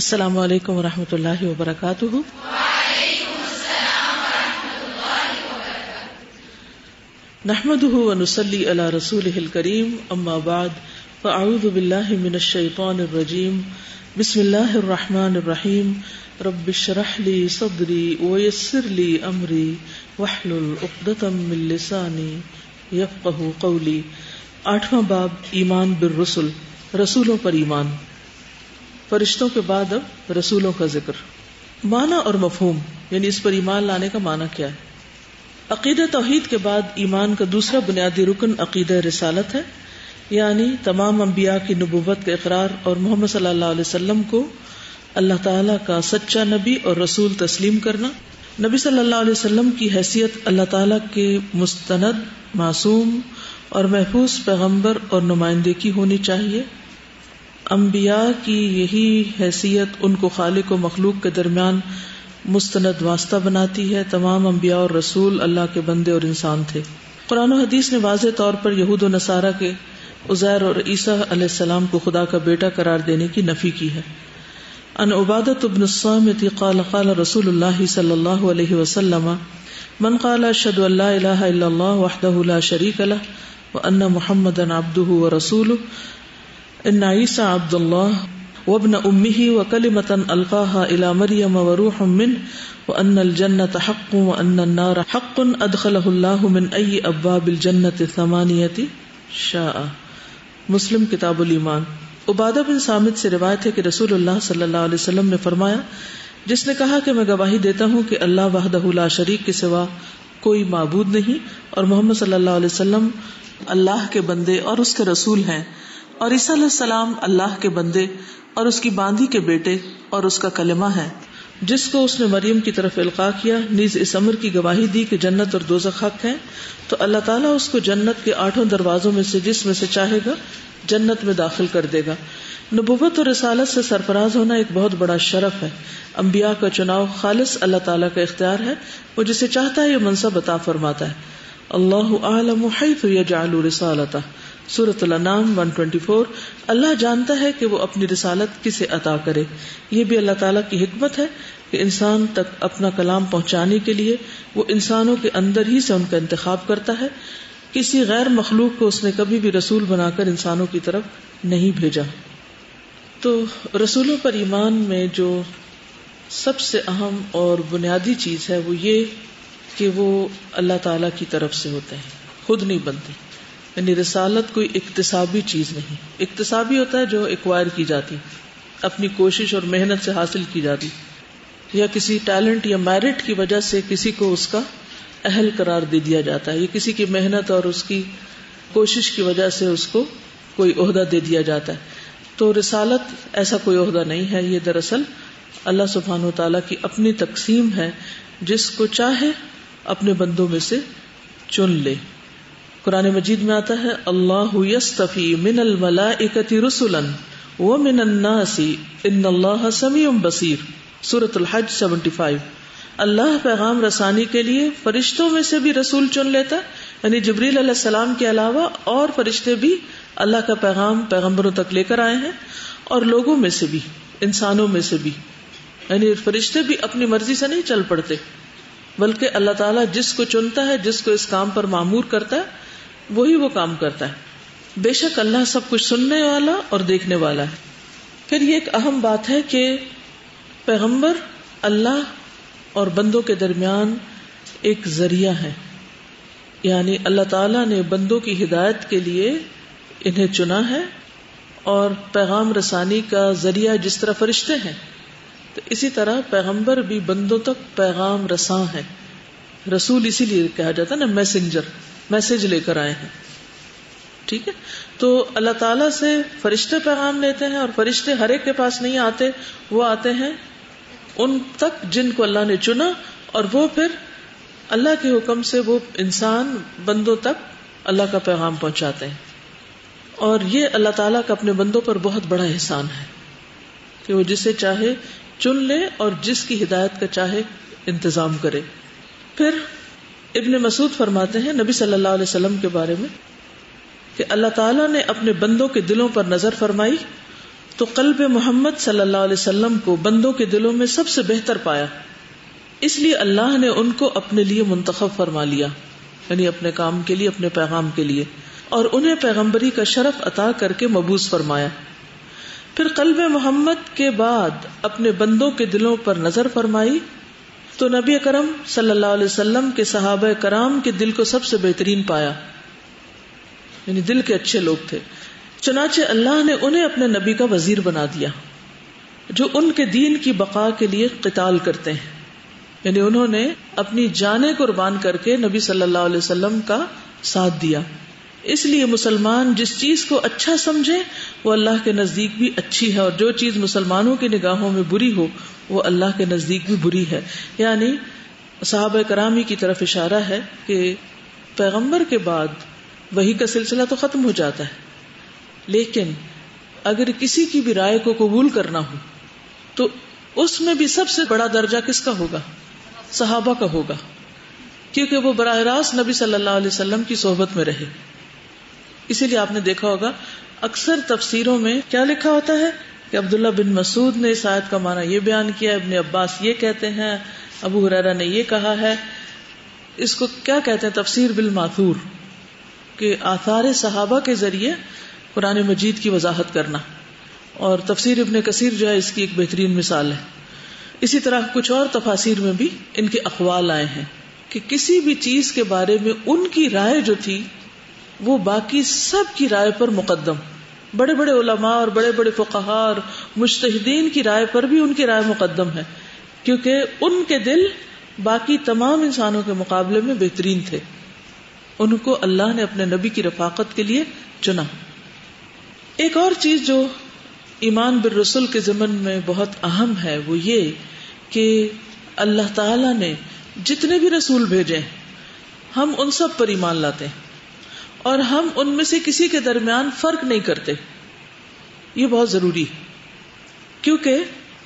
السلام علیکم و رحمۃ اللہ وبرکاتہ۔ نحمد ونسلی علی رسول کریم اما بعد، فاعوذ باللہ من الشیطان الرجیم، بسم اللہ الرحمن الرحیم، رب شرح لی صدری ویسر لی امری وحلل اقدتم من لسانی یفقہ قولی۔ آٹھواں باب، ایمان بالرسل، رسولوں پر ایمان۔ فرشتوں کے بعد اب رسولوں کا ذکر۔ معنی اور مفہوم یعنی اس پر ایمان لانے کا معنی کیا ہے؟ عقید توحید کے بعد ایمان کا دوسرا بنیادی رکن عقید رسالت ہے یعنی تمام انبیاء کی نبوت کا اقرار اور محمد صلی اللہ علیہ وسلم کو اللہ تعالی کا سچا نبی اور رسول تسلیم کرنا۔ نبی صلی اللہ علیہ وسلم کی حیثیت اللہ تعالی کے مستند، معصوم اور محفوظ پیغمبر اور نمائندے کی ہونی چاہیے۔ انبیاء کی یہی حیثیت ان کو خالق و مخلوق کے درمیان مستند واسطہ بناتی ہے۔ تمام انبیاء اور رسول اللہ کے بندے اور انسان تھے۔ قرآن و حدیث نے واضح طور پر یہود و نصارہ کے عزیر اور عیسیٰ علیہ السلام کو خدا کا بیٹا قرار دینے کی نفی کی ہے۔ ان عبادت ابن الصامت قال قال رسول اللہ صلی اللہ علیہ وسلم، من قال اشهد ان لا اله الا الله وحده لا شريك له وان محمدا عبده ورسوله ان عیسی عبد اللہ وابن امه وكلمة القاها الى مريم وروح منه وان الجنة حق وان النار حق ادخله الله من اي ابواب الجنة ثمانية شاء۔ مسلم کتاب الایمان۔ عبادہ بن سامد سے روایت ہے کہ رسول اللہ صلی اللہ علیہ وسلم نے فرمایا، جس نے کہا کہ میں گواہی دیتا ہوں کہ اللہ وحدہ لا شریک کے سوا کوئی معبود نہیں اور محمد صلی اللہ علیہ وسلم اللہ کے بندے اور اس کے رسول ہیں۔ اور عیسیٰ علیہ السلام اللہ کے بندے اور اس کی باندھی کے بیٹے اور اس کا کلمہ ہے۔ جس کو اس نے مریم کی طرف القاع کیا، نیز اس امر کی گواہی دی کہ جنت اور دوزخ حق ہے تو اللہ تعالیٰ اس کو جنت کے آٹھوں دروازوں میں سے جس میں سے چاہے گا، جنت میں داخل کر دے گا۔ نبوت اور رسالت سے سرفراز ہونا ایک بہت بڑا شرف ہے۔ انبیاء کا چناؤ خالص اللہ تعالیٰ کا اختیار ہے، وہ جسے چاہتا ہے یہ منصب عطا فرماتا ہے۔ اللہ عالم حیث یجعل رسالتہ سورت الانام 124 اللہ جانتا ہے کہ وہ اپنی رسالت کسے عطا کرے۔ یہ بھی اللہ تعالیٰ کی حکمت ہے کہ انسان تک اپنا کلام پہنچانے کے لیے وہ انسانوں کے اندر ہی سے ان کا انتخاب کرتا ہے۔ کسی غیر مخلوق کو اس نے کبھی بھی رسول بنا کر انسانوں کی طرف نہیں بھیجا۔ تو رسولوں پر ایمان میں جو سب سے اہم اور بنیادی چیز ہے وہ یہ کہ وہ اللہ تعالی کی طرف سے ہوتے ہیں۔ خود نہیں بنتے۔ یعنی رسالت کوئی اقتصابی چیز نہیں۔ اقتصابی ہوتا ہے جو ایکوائر کی جاتی، اپنی کوشش اور محنت سے حاصل کی جاتی۔ یا کسی ٹیلنٹ یا میرٹ کی وجہ سے کسی کو اس کا اہل قرار دے دیا جاتا ہے۔ یا کسی کی محنت اور اس کی کوشش کی وجہ سے اس کو کوئی عہدہ دے دیا جاتا ہے۔ تو رسالت ایسا کوئی عہدہ نہیں ہے۔ یہ دراصل اللہ سبحان و تعالیٰ کی اپنی تقسیم ہے۔ جس کو چاہے اپنے بندوں میں سے چن لے۔ قرآن مجید میں آتا ہے، اللہ یستفی من الملائکتی رسلا ومن الناس ان اللہ سمیع بصیر. سورة الحج 75 اللہ پیغام رسانی کے لیے فرشتوں میں سے بھی رسول چن لیتا ہے یعنی جبریل علیہ السلام کے علاوہ اور فرشتے بھی اللہ کا پیغام پیغمبروں تک لے کر آئے ہیں، اور لوگوں میں سے بھی، انسانوں میں سے بھی۔ یعنی فرشتے بھی اپنی مرضی سے نہیں چل پڑتے، بلکہ اللہ تعالیٰ جس کو چنتا ہے، جس کو اس کام پر معمور کرتا ہے وہی وہ کام کرتا ہے۔ بے شک اللہ سب کچھ سننے والا اور دیکھنے والا ہے۔ پھر یہ ایک اہم بات ہے کہ پیغمبر اللہ اور بندوں کے درمیان ایک ذریعہ ہے۔ یعنی اللہ تعالی نے بندوں کی ہدایت کے لیے انہیں چنا ہے اور پیغام رسانی کا ذریعہ جس طرح فرشتے ہیں، تو اسی طرح پیغمبر بھی بندوں تک پیغام رساں ہے۔ رسول اسی لیے کہا جاتا ہے نا میسنجر میسج لے کر آئے ہیں۔ ٹھیک ہے؟ تو اللہ تعالیٰ سے فرشتے پیغام لیتے ہیں اور فرشتے ہر ایک کے پاس نہیں آتے، وہ آتے ہیں ان تک جن کو اللہ نے چنا اور وہ پھر اللہ کے حکم سے وہ انسان بندوں تک اللہ کا پیغام پہنچاتے ہیں۔ اور یہ اللہ تعالیٰ کا اپنے بندوں پر بہت بڑا احسان ہے کہ وہ جسے چاہے چن لے اور جس کی ہدایت کا چاہے انتظام کرے۔ پھر ابن مسعود فرماتے ہیں نبی صلی اللہ علیہ وسلم کے بارے میں کہ اللہ تعالیٰ نے اپنے بندوں کے دلوں پر نظر فرمائی تو قلب محمد صلی اللہ علیہ وسلم کو بندوں کے دلوں میں سب سے بہتر پایا۔ اس لیے اللہ نے ان کو اپنے لیے منتخب فرما لیا یعنی اپنے کام کے لیے، اپنے پیغام کے لیے، اور انہیں پیغمبری کا شرف عطا کر کے مبوز فرمایا۔ پھر قلب محمد کے بعد اپنے بندوں کے دلوں پر نظر فرمائی۔ تو نبی کرم صلی اللہ علیہ وسلم کے صحابہ کرام کے دل کو سب سے بہترین پایا۔ یعنی دل کے اچھے لوگ تھے۔ چنانچہ اللہ نے انہیں اپنے نبی کا وزیر بنا دیا، جو ان کے دین کی بقا کے لیے قتال کرتے ہیں۔ یعنی انہوں نے اپنی جانے قربان کر کے نبی صلی اللہ علیہ وسلم کا ساتھ دیا۔ اس لیے مسلمان جس چیز کو اچھا سمجھے، وہ اللہ کے نزدیک بھی اچھی ہے، اور جو چیز مسلمانوں کی نگاہوں میں بری ہو، وہ اللہ کے نزدیک بھی بری ہے۔ یعنی صحابہ کرامی کی طرف اشارہ ہے کہ پیغمبر کے بعد وہی کا سلسلہ تو ختم ہو جاتا ہے۔ لیکن اگر کسی کی بھی رائے کو قبول کرنا ہو، تو اس میں بھی سب سے بڑا درجہ کس کا ہوگا؟ صحابہ کا ہوگا۔ کیونکہ وہ براہ راست نبی صلی اللہ علیہ وسلم کی صحبت میں رہے۔ اسی لیے آپ نے دیکھا ہوگا، اکثر تفسیروں میں کیا لکھا ہوتا ہے؟ کہ عبداللہ بن مسعود نے اس آیت کا معنی یہ بیان کیا، ابن عباس یہ کہتے ہیں، ابو حرارا نے یہ کہا ہے۔ اس کو کیا کہتے ہیں؟ تفسیر بالماثور، کہ آثار صحابہ کے ذریعے قرآن مجید کی وضاحت کرنا۔ اور تفسیر ابن کثیر جو ہے، اس کی ایک بہترین مثال ہے۔ اسی طرح کچھ اور تفاصیر میں بھی ان کے اقوال آئے ہیں کہ کسی بھی چیز کے بارے میں ان کی رائے جو تھی وہ باقی سب کی رائے پر مقدم۔ بڑے بڑے علماء اور بڑے بڑے فقہا اور مشتحدین کی رائے پر بھی ان کی رائے مقدم ہے، کیونکہ ان کے دل باقی تمام انسانوں کے مقابلے میں بہترین تھے۔ ان کو اللہ نے اپنے نبی کی رفاقت کے لیے چنا۔ ایک اور چیز جو ایمان بر رسول کے ضمن میں بہت اہم ہے، وہ یہ کہ اللہ تعالی نے جتنے بھی رسول بھیجے، ہم ان سب پر ایمان لاتے ہیں۔ اور ہم ان میں سے کسی کے درمیان فرق نہیں کرتے۔ یہ بہت ضروری کیونکہ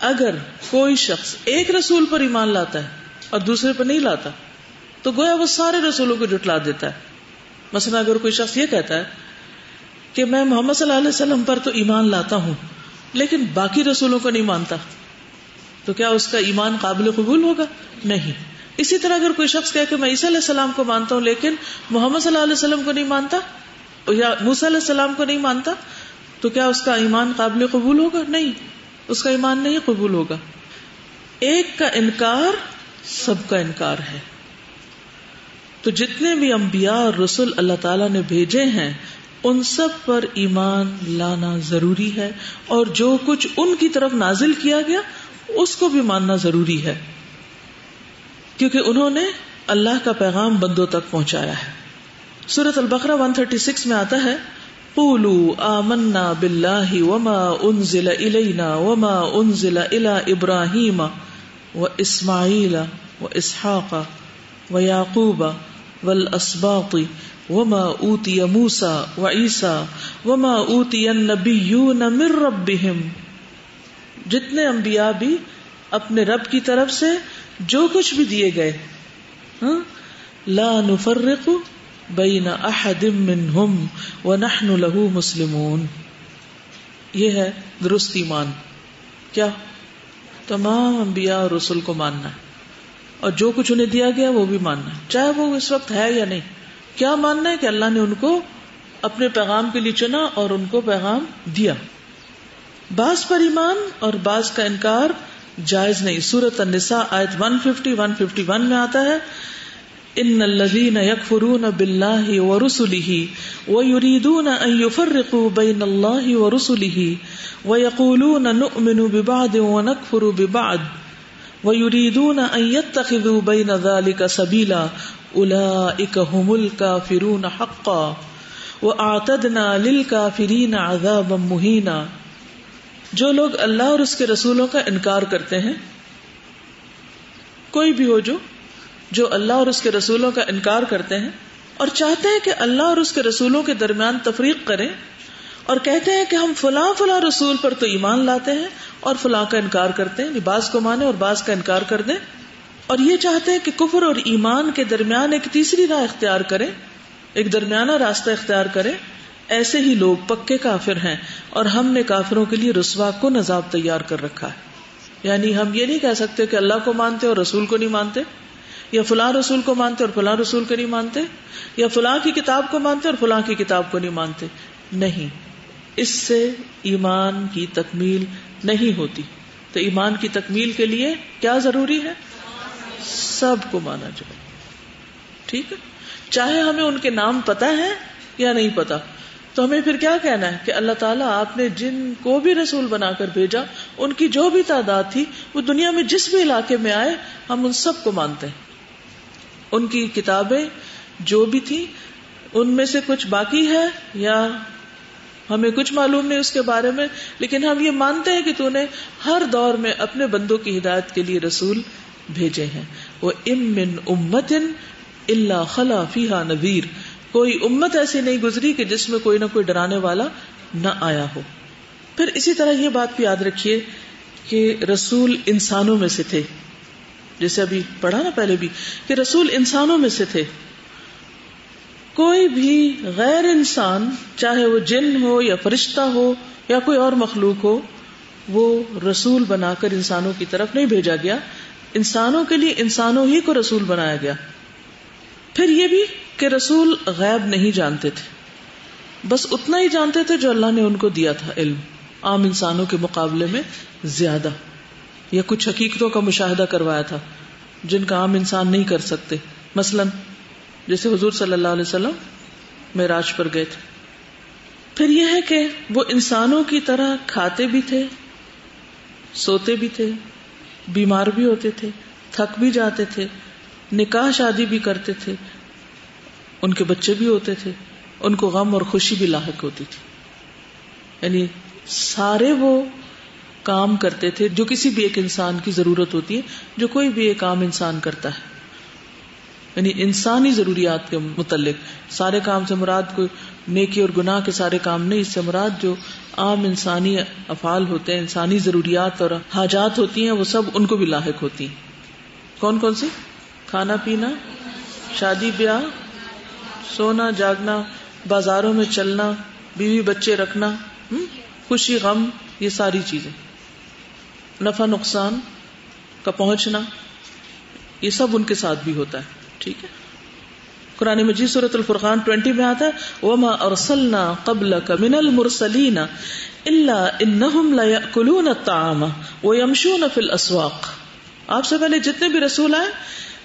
اگر کوئی شخص ایک رسول پر ایمان لاتا ہے اور دوسرے پر نہیں لاتا، تو گویا وہ سارے رسولوں کو جٹلا دیتا ہے۔ مثلا اگر کوئی شخص یہ کہتا ہے کہ میں محمد صلی اللہ علیہ وسلم پر تو ایمان لاتا ہوں، لیکن باقی رسولوں کو نہیں مانتا، تو کیا اس کا ایمان قابل قبول ہوگا؟ نہیں۔ اسی طرح اگر کوئی شخص کہ میں عیسی علیہ السلام کو مانتا ہوں لیکن محمد صلی اللہ علیہ وسلم کو نہیں مانتا یا موسیٰ علیہ السلام کو نہیں مانتا، تو کیا اس کا ایمان قابل قبول ہوگا؟ نہیں، اس کا ایمان نہیں قبول ہوگا۔ ایک کا انکار سب کا انکار ہے۔ تو جتنے بھی انبیاء اور رسول اللہ تعالی نے بھیجے ہیں، ان سب پر ایمان لانا ضروری ہے اور جو کچھ ان کی طرف نازل کیا گیا، اس کو بھی ماننا ضروری ہے۔ کیونکہ انہوں نے اللہ کا پیغام بندوں تک پہنچایا ہے۔ سورت البقرہ 136 میں آتا ہے قولو آمنا باللہ وما انزل الینا وما انزل الى ابراہیم و اسماعیل و اسحاق و یعقوب والاسباط وما اوتی موسا و عیسیٰ وما اوتی النبیون من ربهم جتنے انبیاء بھی اپنے رب کی طرف سے جو کچھ بھی دیے گئے ہاں؟ لا نفرق بین احد منہم ونحن له مسلمون۔ یہ ہے درست ایمان۔ کیا؟ تمام انبیاء اور رسول کو ماننا ہے۔ اور جو کچھ انہیں دیا گیا، وہ بھی ماننا ہے۔ چاہے وہ اس وقت ہے یا نہیں۔ کیا ماننا ہے کہ اللہ نے ان کو اپنے پیغام کے لیے چنا اور ان کو پیغام دیا؟ بعض پر ایمان اور بعض کا انکار جائز نہیں۔ سورت النساء آیت 150 151 میں آتا ہے، ان الذين يكفرون بالله ورسله ويريدون ان يفرقوا بين الله ورسله ويقولون نؤمن ببعض ونكفر ببعض ويريدون ان يتخذوا بين ذلك سبيلا اولئك هم الكافرون حقا واعتدنا للكافرين عذابا مهينا جو لوگ اللہ اور اس کے رسولوں کا انکار کرتے ہیں، کوئی بھی ہو جو جو اللہ اور اس کے رسولوں کا انکار کرتے ہیں اور چاہتے ہیں کہ اللہ اور اس کے رسولوں کے درمیان تفریق کریں اور کہتے ہیں کہ ہم فلاں فلاں رسول پر تو ایمان لاتے ہیں اور فلاں کا انکار کرتے ہیں یعنی بعض کو مانے اور بعض کا انکار کر دیں۔ اور یہ چاہتے ہیں کہ کفر اور ایمان کے درمیان ایک تیسری راہ اختیار کریں، ایک درمیانہ راستہ اختیار کریں۔ ایسے ہی لوگ پکے کافر ہیں اور ہم نے کافروں کے لیے رسوا کو نظاب تیار کر رکھا ہے؟ یعنی ہم یہ نہیں کہہ سکتے کہ اللہ کو مانتے اور رسول کو نہیں مانتے، یا فلاں رسول کو مانتے اور فلاں رسول کو نہیں مانتے، یا فلاں کی کتاب کو مانتے اور فلاں کی کتاب کو نہیں مانتے۔ نہیں، اس سے ایمان کی تکمیل نہیں ہوتی۔ تو ایمان کی تکمیل کے لیے کیا ضروری ہے؟ سب کو مانا جائے۔ ٹھیک ہے؟ چاہے ہمیں ان کے نام پتا ہے یا نہیں پتا تو ہمیں پھر کیا کہنا ہے کہ اللہ تعالیٰ آپ نے جن کو بھی رسول بنا کر بھیجا، ان کی جو بھی تعداد تھی، وہ دنیا میں جس بھی علاقے میں آئے، ہم ان سب کو مانتے ہیں۔ ان کی کتابیں جو بھی تھی ان میں سے کچھ باقی ہے یا ہمیں کچھ معلوم نہیں اس کے بارے میں، لیکن ہم یہ مانتے ہیں کہ تو نے ہر دور میں اپنے بندوں کی ہدایت کے لیے رسول بھیجے ہیں۔ وہ امن امتن اللہ خلا فیحا نویر کوئی امت ایسی نہیں گزری کہ جس میں کوئی نہ کوئی ڈرانے والا نہ آیا ہو۔ پھر اسی طرح یہ بات بھی یاد رکھیے کہ رسول انسانوں میں سے تھے۔ جیسے ابھی پڑھا نا پہلے بھی کہ رسول انسانوں میں سے تھے۔ کوئی بھی غیر انسان، چاہے وہ جن ہو یا فرشتہ ہو یا کوئی اور مخلوق ہو، وہ رسول بنا کر انسانوں کی طرف نہیں بھیجا گیا۔ انسانوں کے لیے انسانوں ہی کو رسول بنایا گیا۔ پھر یہ بھی کہ رسول غیب نہیں جانتے تھے۔ بس اتنا ہی جانتے تھے جو اللہ نے ان کو دیا تھا علم۔ عام انسانوں کے مقابلے میں زیادہ۔ یا کچھ حقیقتوں کا مشاہدہ کروایا تھا جن کا عام انسان نہیں کر سکتے۔ مثلا، جیسے حضور صلی اللہ علیہ وسلم میں راج پر گئے تھے۔ پھر یہ ہے کہ وہ انسانوں کی طرح کھاتے بھی تھے، سوتے بھی تھے، بیمار بھی ہوتے تھے، تھک بھی جاتے تھے۔ نکاح شادی بھی کرتے تھے، ان کے بچے بھی ہوتے تھے، ان کو غم اور خوشی بھی لاحق ہوتی تھی۔ یعنی سارے وہ کام کرتے تھے جو کسی بھی ایک انسان کی ضرورت ہوتی ہے، جو کوئی بھی ایک عام انسان کرتا ہے۔ یعنی انسانی ضروریات کے متعلق، سارے کام سے مراد کوئی نیکی اور گناہ کے سارے کام نہیں، اس سے مراد جو عام انسانی افعال ہوتے ہیں، انسانی ضروریات اور حاجات ہوتی ہیں، وہ سب ان کو بھی لاحق ہوتی ہیں۔ کون کون سی؟ کھانا پینا، شادی بیاہ، سونا، جاگنا، بازاروں میں چلنا، بیوی بچے رکھنا خوشی، غم، یہ ساری چیزیں۔ نفع، نقصان کا پہنچنا، یہ سب ان کے ساتھ بھی ہوتا ہے، ٹھیک ہے؟ قرآن مجید صورت الفرقان ٹوینٹی میں آتا ہے، وما ارسلنا قبل من المرسلین الا انہم لا یاکلون الطعام ویمشون فی الاسواق آپ سے پہلے جتنے بھی رسول آئے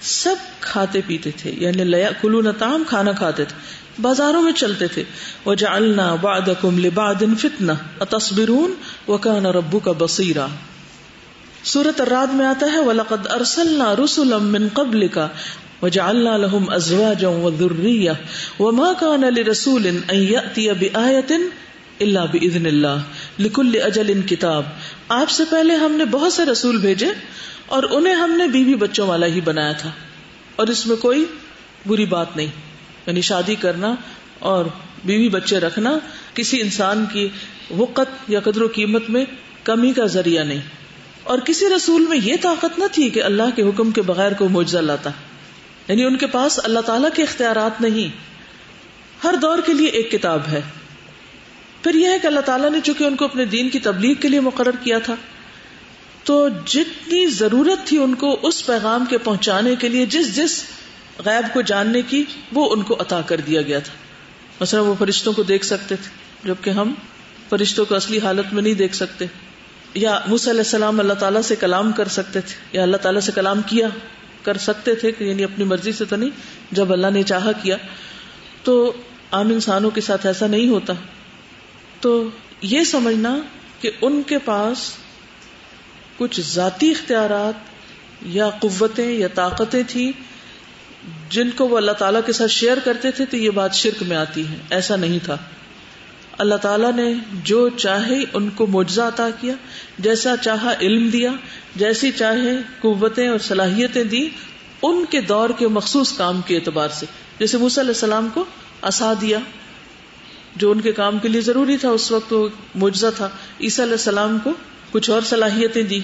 سب کھاتے پیتے تھے یعنی لیا کلو نتام کھانا کھاتے تھے، بازاروں میں چلتے تھے۔ وہ جالنا باد کم لباد فتنا تصبرون و کان ربو کا بصیرا۔ سورت اراد میں آتا ہے، ولقد ارسلنا رسلا من قبل کا وجعلنا لهم ازواجا وذرية وما كان لرسول ان ياتي بآية الا باذن الله لكل اجل كتاب۔ آپ سے پہلے ہم نے بہت سے رسول بھیجے اور انہیں ہم نے بیوی بچوں والا ہی بنایا تھا۔ اور اس میں کوئی بری بات نہیں۔ یعنی شادی کرنا اور بیوی بچے رکھنا کسی انسان کی وقت یا قدر و قیمت میں کمی کا ذریعہ نہیں۔ اور کسی رسول میں یہ طاقت نہ تھی کہ اللہ کے حکم کے بغیر کو معجزہ لاتا۔ یعنی ان کے پاس اللہ تعالیٰ کے اختیارات نہیں۔ ہر دور کے لیے ایک کتاب ہے۔ پھر یہ ہے کہ اللہ تعالیٰ نے چونکہ ان کو اپنے دین کی تبلیغ کے لیے مقرر کیا تھا تو جتنی ضرورت تھی ان کو اس پیغام کے پہنچانے کے لیے جس جس غیب کو جاننے کی وہ ان کو عطا کر دیا گیا تھا۔ مثلا وہ فرشتوں کو دیکھ سکتے تھے، جبکہ ہم فرشتوں کو اصلی حالت میں نہیں دیکھ سکتے۔ یا علیہ السلام اللہ تعالیٰ سے کلام کر سکتے تھے، یا اللہ تعالیٰ سے کلام کیا کر سکتے تھے کہ یعنی اپنی مرضی سے تو نہیں، جب اللہ نے چاہا کیا۔ تو عام انسانوں کے ساتھ ایسا نہیں ہوتا۔ تو یہ سمجھنا کہ ان کے پاس کچھ ذاتی اختیارات یا قوتیں یا طاقتیں تھیں جن کو وہ اللہ تعالیٰ کے ساتھ شیئر کرتے تھے تو یہ بات شرک میں آتی ہے۔ ایسا نہیں تھا۔ اللہ تعالیٰ نے جو چاہے ان کو معجزہ عطا کیا، جیسا چاہا علم دیا، جیسی چاہے قوتیں اور صلاحیتیں دی ان کے دور کے مخصوص کام کے اعتبار سے۔ جیسے موسیٰ علیہ السلام کو اصا دیا، جو ان کے کام کے لیے ضروری تھا، اس وقت وہ معجزہ تھا۔ عیسیٰ علیہ السلام کو کچھ اور صلاحیتیں دی۔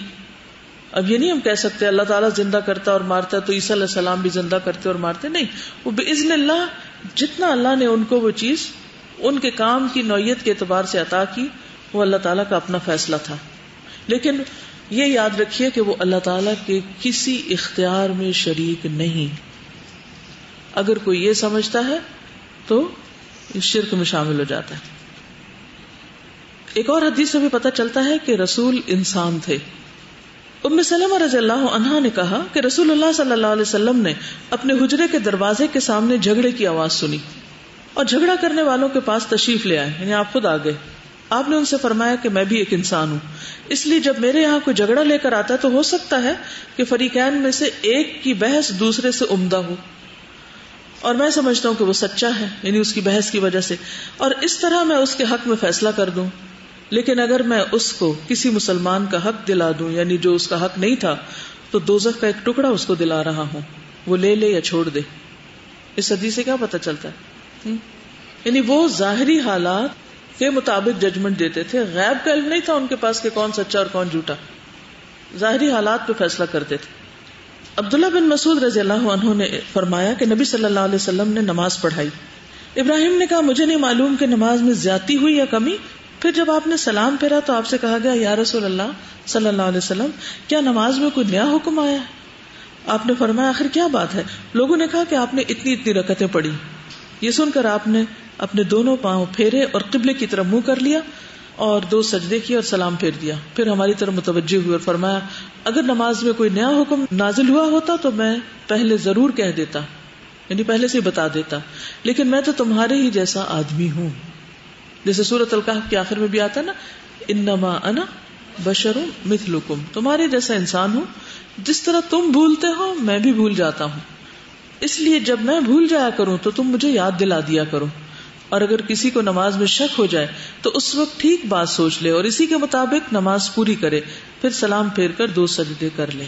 اب یہ نہیں ہم کہہ سکتے اللہ تعالیٰ زندہ کرتا اور مارتا تو عیسیٰ علیہ السلام بھی زندہ کرتے اور مارتے۔ نہیں، وہ بزن اللہ جتنا اللہ نے ان کو وہ چیز، ان کے کام کی، نوعیت کے اعتبار سے عطا کی، وہ اللہ تعالیٰ کا اپنا فیصلہ تھا۔ لیکن یہ یاد رکھیے کہ وہ اللہ تعالیٰ کے کسی اختیار میں شریک نہیں۔ اگر کوئی یہ سمجھتا ہے تو شرک میں شامل ہو جاتا ہے۔ ایک اور حدیث سے بھی پتہ چلتا ہے کہ رسول انسان تھے۔ ام سلم رضی اللہ عنہا نے کہا کہ رسول اللہ صلی اللہ علیہ وسلم نے اپنے حجرے کے دروازے کے سامنے جھگڑے کی آواز سنی اور جھگڑا کرنے والوں کے پاس تشریف لے آئے یعنی آپ خود آ گئے۔ آپ نے ان سے فرمایا کہ میں بھی ایک انسان ہوں۔ اس لیے جب میرے یہاں کوئی جھگڑا لے کر آتا ہے تو ہو سکتا ہے کہ فریقین میں سے ایک کی بحث دوسرے سے عمدہ ہو۔ اور میں سمجھتا ہوں کہ وہ سچا ہے یعنی اس کی بحث کی وجہ سے۔ اور اس طرح میں اس کے حق میں فیصلہ کر دوں۔ لیکن اگر میں اس کو کسی مسلمان کا حق دلا دوں یعنی جو اس کا حق نہیں تھا، تو دوزخ کا ایک ٹکڑا اس کو دلا رہا ہوں۔ وہ لے لے یا چھوڑ دے۔ اس صدی سے کیا پتا چلتا ہے؟ یعنی وہ ظاہری حالات کے مطابق ججمنٹ دیتے تھے۔ غیب کا علم نہیں تھا ان کے پاس کہ کون سچا اور کون جھوٹا۔ ظاہری حالات پہ فیصلہ کرتے تھے۔ عبداللہ بن مسعود رضی اللہ عنہ نے فرمایا کہ نبی صلی اللہ علیہ وسلم نے نماز پڑھائی۔ ابراہیم نے کہا، مجھے نہیں معلوم کہ نماز میں زیادتی ہوئی یا کمی پھر جب آپ نے سلام پھیرا تو آپ سے کہا گیا، یا رسول اللہ صلی اللہ علیہ وسلم، کیا نماز میں کوئی نیا حکم آیا؟ ہے آپ نے فرمایا، آخر کیا بات ہے؟ لوگوں نے کہا کہ آپ نے اتنی اتنی رکتیں پڑھی۔ یہ سن کر آپ نے اپنے دونوں پاؤں پھیرے اور قبلے کی طرف منہ کر لیا اور دو سجدے کیے اور سلام پھیر دیا۔ پھر ہماری طرف متوجہ ہوئے اور فرمایا، اگر نماز میں کوئی نیا حکم نازل ہوا ہوتا تو میں پہلے ضرور کہہ دیتا یعنی پہلے سے بتا دیتا، لیکن میں تو تمہارے ہی جیسا آدمی ہوں۔ جیسے سورت القاح کے آخر میں بھی آتا نا، انما انا بشر مثلکم۔ تمہارے جیسا انسان ہوں، جس طرح تم بھولتے ہو، میں بھی بھول جاتا ہوں۔ اس لیے جب میں بھول جایا کروں، تو تم مجھے یاد دلا دیا کرو۔ اور اگر کسی کو نماز میں شک ہو جائے، تو اس وقت ٹھیک بات سوچ لے اور اسی کے مطابق نماز پوری کرے، پھر سلام پھیر کر دو سجدے کر لے۔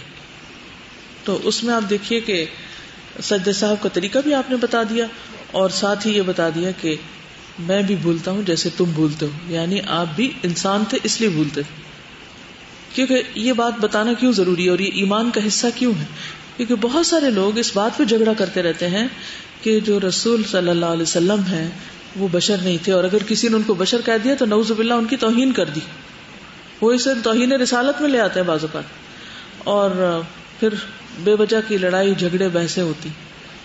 تو اس میں آپ دیکھیے کہ سجدے صاحب کا طریقہ بھی آپ نے بتا دیا اور ساتھ ہی یہ بتا دیا کہ میں بھی بھولتا ہوں جیسے تم بھولتے ہو۔ یعنی آپ بھی انسان تھے اس لیے بھولتے۔ کیونکہ یہ بات بتانا کیوں ضروری ہے اور یہ ایمان کا حصہ کیوں ہے؟ کیونکہ بہت سارے لوگ اس بات پہ جھگڑا کرتے رہتے ہیں کہ جو رسول صلی اللہ علیہ وسلم ہے وہ بشر نہیں تھے۔ اور اگر کسی نے ان کو بشر کہہ دیا تو نوز باللہ ان کی توہین کر دی۔ وہ اسے توہین رسالت میں لے آتے ہیں بعض اوقات۔ اور پھر بے وجہ کی لڑائی جھگڑے بحثیں ہوتی۔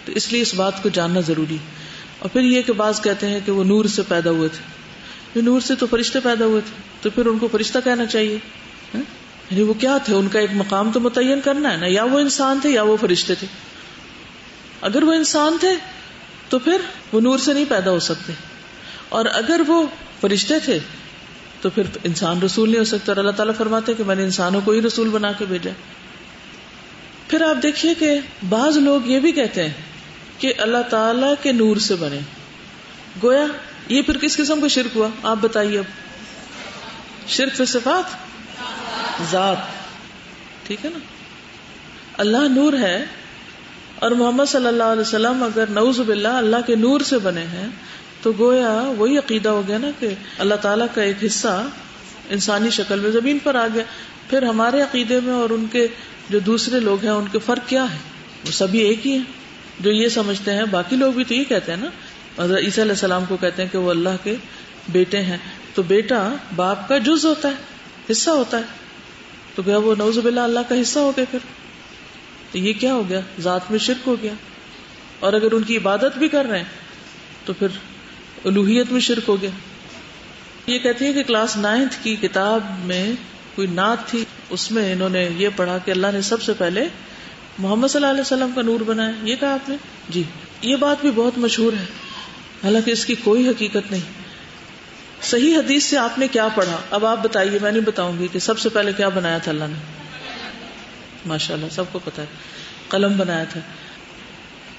تو اس لیے اس بات کو جاننا ضروری اور پھر یہ کہ بعض کہتے ہیں کہ وہ نور سے پیدا ہوئے تھے۔ نور سے تو فرشتے پیدا ہوئے تھے۔ تو پھر ان کو فرشتہ کہنا چاہیے۔ ہاں؟ یعنی وہ کیا تھے؟ ان کا ایک مقام تو متعین کرنا ہے نا۔ یا وہ انسان تھے یا وہ فرشتے تھے۔ اگر وہ انسان تھے تو پھر وہ نور سے نہیں پیدا ہو سکتے۔ اور اگر وہ فرشتے تھے تو پھر انسان رسول نہیں ہو سکتا اور اللہ تعالیٰ فرماتے کہ میں نے انسانوں کو ہی رسول بنا کے بھیجا۔ پھر آپ دیکھیے کہ بعض لوگ یہ بھی کہتے ہیں کہ اللہ تعالی کے نور سے بنے۔ گویا یہ پھر کس قسم کا شرک ہوا؟ آپ بتائیے اب۔ شرک سے صفات؟ ذات۔ ٹھیک ہے نا؟ اللہ نور ہے اور محمد صلی اللہ علیہ وسلم اگر نوز باللہ اللہ کے نور سے بنے ہیں، تو گویا وہی عقیدہ ہو گیا نا کہ اللہ تعالیٰ کا ایک حصہ انسانی شکل میں زمین پر آ گیا۔ پھر ہمارے عقیدے میں اور ان کے جو دوسرے لوگ ہیں، ان کے فرق کیا ہے؟ وہ سبھی ایک ہی ہیں۔ جو یہ سمجھتے ہیں، باقی لوگ بھی تو یہ کہتے ہیں نا، حضرت عیسیٰ علیہ السلام کو کہتے ہیں کہ وہ اللہ کے بیٹے ہیں۔ تو بیٹا باپ کا جز ہوتا ہے، حصہ ہوتا ہے۔ تو گیا وہ نوز باللہ اللہ کا حصہ ہو گیا پھر۔ تو یہ کیا ہو گیا؟ ذات میں شرک ہو گیا۔ اور اگر ان کی عبادت بھی کر رہے ہیں، تو پھر الوحیت میں شرک ہو گیا۔ یہ کہتی ہے کہ کلاس نائنتھ کی کتاب میں کوئی نعت تھی، اس میں انہوں نے یہ پڑھا کہ اللہ نے سب سے پہلے محمد صلی اللہ علیہ وسلم کا نور بنایا۔ یہ کہا آپ نے؟ جی۔ یہ بات بھی بہت مشہور ہے۔ حالانکہ اس کی کوئی حقیقت نہیں۔ صحیح حدیث سے آپ نے کیا پڑھا؟ اب آپ بتائیے، میں نہیں بتاؤں گی کہ سب سے پہلے کیا بنایا تھا اللہ نے۔ ماشاء اللہ، سب کو پتا ہے۔ قلم بنایا تھا۔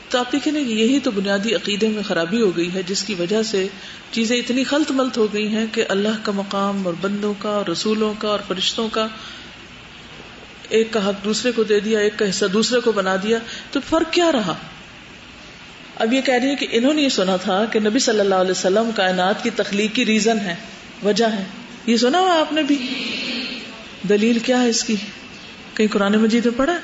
تو آپ دیکھیں نا، یہی تو بنیادی عقیدے میں خرابی ہو گئی ہے، جس کی وجہ سے چیزیں اتنی خلط ملت ہو گئی ہیں کہ اللہ کا مقام اور بندوں کا اور رسولوں کا اور فرشتوں کا ایک کا حق دوسرے کو دے دیا، ایک کا حصہ دوسرے کو بنا دیا، تو فرق کیا رہا؟ اب یہ کہہ رہی ہے کہ انہوں نے یہ سنا تھا کہ نبی صلی اللہ علیہ وسلم کائنات کی تخلیق کی ریزن ہے، وجہ ہے۔ یہ سنا ہوا آپ نے بھی؟ دلیل کیا ہے اس کی؟ کہیں قرآن مجید میں پڑھا؟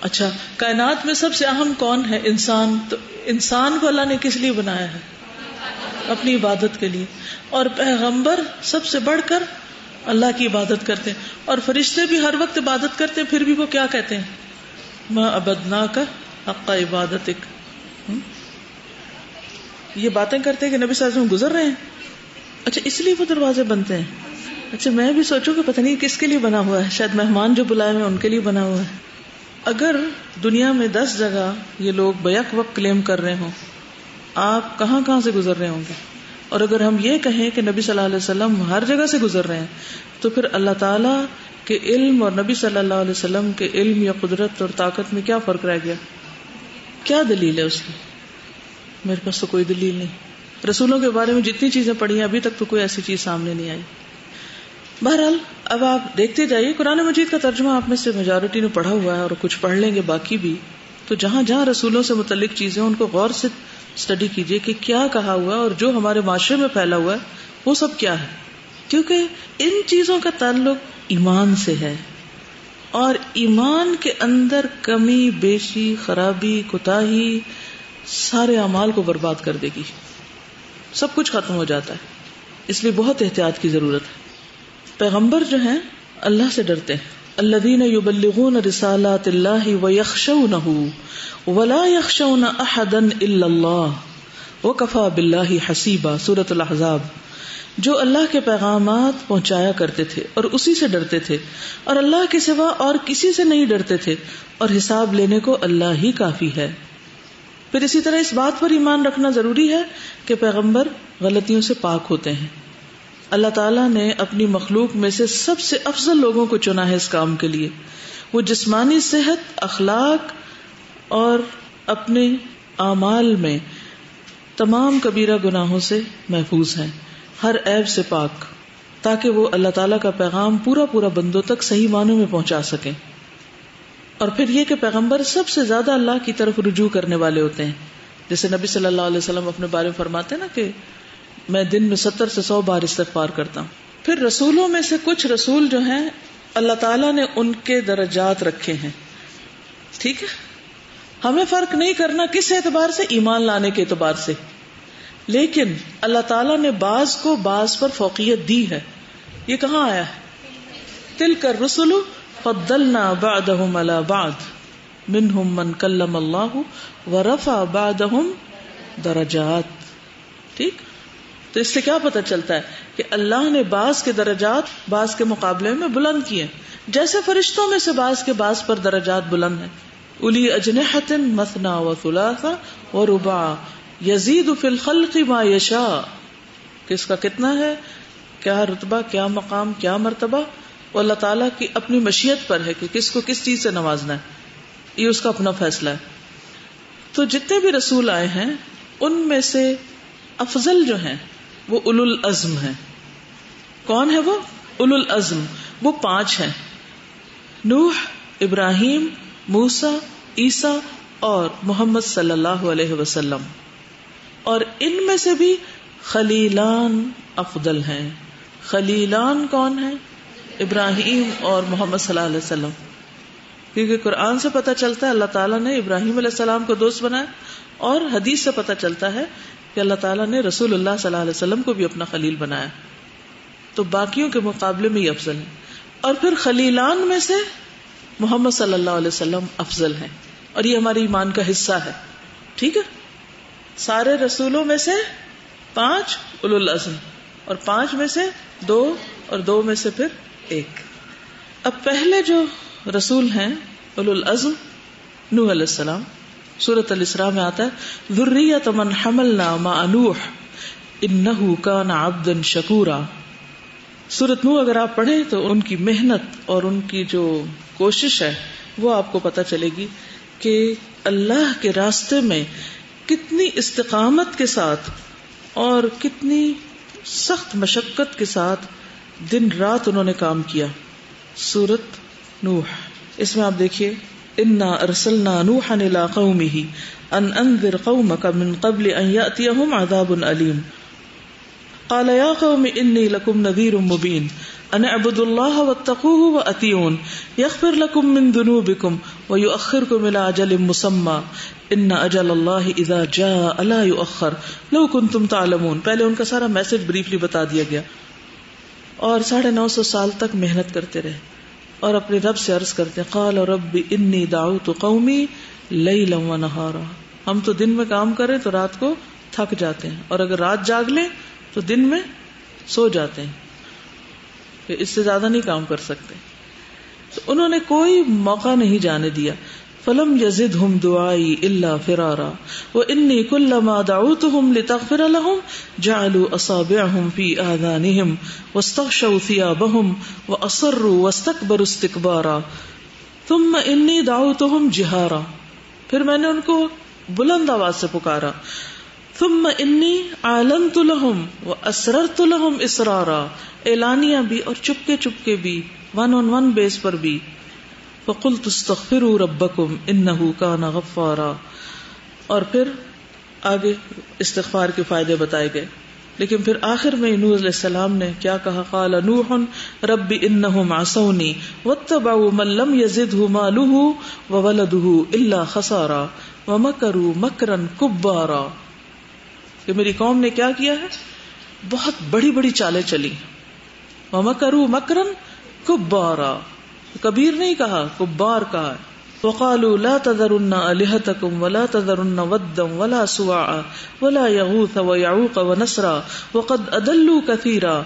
اچھا کائنات میں سب سے اہم کون ہے؟ انسان۔ تو انسان کو اللہ نے کس لیے بنایا ہے؟ اپنی عبادت کے لیے۔ اور پیغمبر سب سے بڑھ کر اللہ کی عبادت کرتے ہیں۔ اور فرشتے بھی ہر وقت عبادت کرتے ہیں، پھر بھی وہ کیا کہتے ہیں؟ ماں ابدنا کا حق عبادت یہ باتیں کرتے ہیں کہ نبی صاحب گزر رہے ہیں۔ اچھا اس لیے وہ دروازے بنتے ہیں۔ اچھا میں بھی سوچوں کہ پتہ نہیں کس کے لیے بنا ہوا ہے۔ شاید مہمان جو بلائے ہوئے ان کے لیے بنا ہوا ہے۔ اگر دنیا میں دس جگہ یہ لوگ بیک وقت کلیم کر رہے ہوں، آپ کہاں کہاں سے گزر رہے ہوں گے؟ اور اگر ہم یہ کہیں کہ نبی صلی اللہ علیہ وسلم ہر جگہ سے گزر رہے ہیں، تو پھر اللہ تعالی کے علم اور نبی صلی اللہ علیہ وسلم کے علم یا قدرت اور طاقت میں کیا فرق رہ گیا؟ کیا دلیل ہے اس کی میرے پاس تو کوئی دلیل نہیں۔ رسولوں کے بارے میں جتنی چیزیں پڑھی ہیں، ابھی تک تو کوئی ایسی چیز سامنے نہیں آئی۔ بہرحال، اب آپ دیکھتے جائیے، قرآن مجید کا ترجمہ آپ میں سے میجورٹی نے پڑھا ہوا ہے اور کچھ پڑھ لیں گے باقی بھی۔ تو جہاں جہاں رسولوں سے متعلق چیزیں ان کو غور سے اسٹڈی کیجیے کہ کیا کہا ہوا اور جو ہمارے معاشرے میں پھیلا ہوا ہے، وہ سب کیا ہے؟ کیونکہ ان چیزوں کا تعلق ایمان سے ہے۔ اور ایمان کے اندر کمی، بیشی، خرابی کوتا سارے امال کو برباد کر دے گی۔ سب کچھ ختم ہو جاتا ہے۔ اس لیے بہت احتیاط کی ضرورت ہے۔ پیغمبر جو ہیں، اللہ سے ڈرتے ہیں۔ اللہ دین یبلغون رسالات اللہ و یخشونہ ولا یخشون احدا الا اللہ وکفا باللہ حسیبا سورۃ الاحزاب جو اللہ کے پیغامات پہنچایا کرتے تھے اور اسی سے ڈرتے تھے اور اللہ کے سوا اور کسی سے نہیں ڈرتے تھے اور حساب لینے کو اللہ ہی کافی ہے۔ پھر اسی طرح اس بات پر ایمان رکھنا ضروری ہے کہ پیغمبر غلطیوں سے پاک ہوتے ہیں۔ اللہ تعالیٰ نے اپنی مخلوق میں سے سب سے افضل لوگوں کو چنا ہے اس کام کے لیے۔ وہ جسمانی صحت، اخلاق اور اپنے اعمال میں تمام کبیرہ گناہوں سے محفوظ ہیں۔ ہر عیب سے پاک، تاکہ وہ اللہ تعالیٰ کا پیغام پورا پورا بندوں تک صحیح معنوں میں پہنچا سکیں۔ اور پھر یہ کہ پیغمبر سب سے زیادہ اللہ کی طرف رجوع کرنے والے ہوتے ہیں۔ جیسے نبی صلی اللہ علیہ وسلم اپنے بارے میں فرماتے ہیں نا کہ میں دن میں ستر سے سو بار استغفار کرتا ہوں۔ پھر رسولوں میں سے کچھ رسول جو ہیں، اللہ تعالیٰ نے ان کے درجات رکھے ہیں۔ ٹھیک ہے؟ ہمیں فرق نہیں کرنا کس اعتبار سے، ایمان لانے کے اعتبار سے۔ لیکن اللہ تعالیٰ نے بعض کو بعض پر فوقیت دی ہے۔ یہ کہاں آیا ہے؟ تل کر رسول فضلنا بعدهم على بعد۔ منهم من کلم اللہ ورفع بعدهم درجات۔ ٹھیک؟ تو اس سے کیا پتا چلتا ہے کہ اللہ نے بعض کے درجات بعض کے مقابلے میں بلند کیے جیسے فرشتوں میں سے بعض کے بعض پر درجات بلند ہیں۔ الی اجنحت مثنا و ثلاثا و ربا یزید فی الخلق ما یشا کس کا کتنا ہے؟ کیا رتبہ، کیا مقام، کیا مرتبہ؟ وہ اللہ تعالیٰ کی اپنی مشیت پر ہے کہ کس کو کس چیز سے نوازنا ہے۔ یہ اس کا اپنا فیصلہ ہے۔ تو جتنے بھی رسول آئے ہیں، ان میں سے افضل جو ہیں وہ اول العزم ہے کون ہے وہ؟ اول العزم وہ پانچ ہیں۔ نوح، ابراہیم موسا عیسا اور محمد صلی اللہ علیہ وسلم۔ اور ان میں سے بھی خلیلان افضل ہیں۔ خلیلان کون ہے ابراہیم اور محمد صلی اللہ علیہ وسلم۔ کیونکہ قرآن سے پتہ چلتا ہے اللہ تعالیٰ نے ابراہیم علیہ السلام کو دوست بنایا اور حدیث سے پتہ چلتا ہے کہ اللہ تعالیٰ نے رسول اللہ صلی اللہ علیہ وسلم کو بھی اپنا خلیل بنایا۔ تو باقیوں کے مقابلے میں یہ افضل ہے اور پھر خلیلان میں سے محمد صلی اللہ علیہ وسلم افضل ہیں۔ اور یہ ہماری ایمان کا حصہ ہے۔ ٹھیک ہے؟ سارے رسولوں میں سے پانچ اول العزم اور پانچ میں سے دو اور دو میں سے پھر ایک۔ اب پہلے جو رسول ہیں اول العزم، نوح علیہ السلام سورت الاسراء میں آتا ہے ذریت من حملنا ما انوح انہو کان عبدا شکورا۔ سورت نو اگر آپ پڑھیں تو ان کی محنت اور ان کی جو کوشش ہے، وہ آپ کو پتا چلے گی کہ اللہ کے راستے میں کتنی استقامت کے ساتھ اور کتنی سخت مشقت کے ساتھ دن رات انہوں نے کام کیا۔ سورت نوح۔ اس میں آپ دیکھیے انا ارسلنا نوحا الى قومه ان انذر قومك من قبل ان ياتيهم عذاب اليم قال يا قوم اني لكم نذير مبين ان ابد اللہ و تقوہ و اتیون یغفر لکم من ذنوبکم و یؤخرکم الى اجل مسمى ان اجل اللہ اذا جاء لا یؤخر لو کنتم تعلمون پہلے ان کا سارا میسج بریفلی بتا دیا گیا اور ساڑھے نو سو سال تک محنت کرتے رہے اور اپنے رب سے عرض کرتے قال رب انی دعوت قومی لیلا و نہارا۔ ہم تو دن میں کام کریں تو رات کو تھک جاتے ہیں، اور اگر رات جاگ لیں تو دن میں سو جاتے ہیں۔ کہ اس سے زیادہ نہیں کام کر سکتے۔ تو انہوں نے کوئی موقع نہیں جانے دیا۔ فلم یزد ہم دعائی اللہ فرارا وہ انی کل دعوت ہم لتغفر لهم جعلوا اصابعهم في آذانهم واستغشوا ثيابهم واصروا واستكبروا استكبارا ثم انی دعوتهم جهارا پھر میں نے ان کو بلند آواز سے پکارا ثم انی اعلنت لهم واسررت لهم اسرارا اعلانیہ بھی اور چپکے چپکے بھی ون آن ون بیس پر بھی وقلت استغفروا ربکم انه کان غفارا اور پھر آگے استغفار کے فائدے بتائے گئے۔ لیکن پھر آخر میں نوح علیہ السلام نے کیا کہا؟ قال نوح، رب انہم عصونی واتبعوا من لم يزده ماله وولده الا خسارا ومکروا مکرا کبارا۔ کہ میری قوم نے کیا کیا ہے؟ بہت بڑی بڑی چالیں چلی۔ ومکروا مکرا کبارا۔ کبیر نہیں کہا، کبار کہا۔ وقالوا لا تذرن الهتكم ولا تذرن ودا ولا سواعا ولا يغوث ويعوق ونسرا وقد اضلوا كثيرا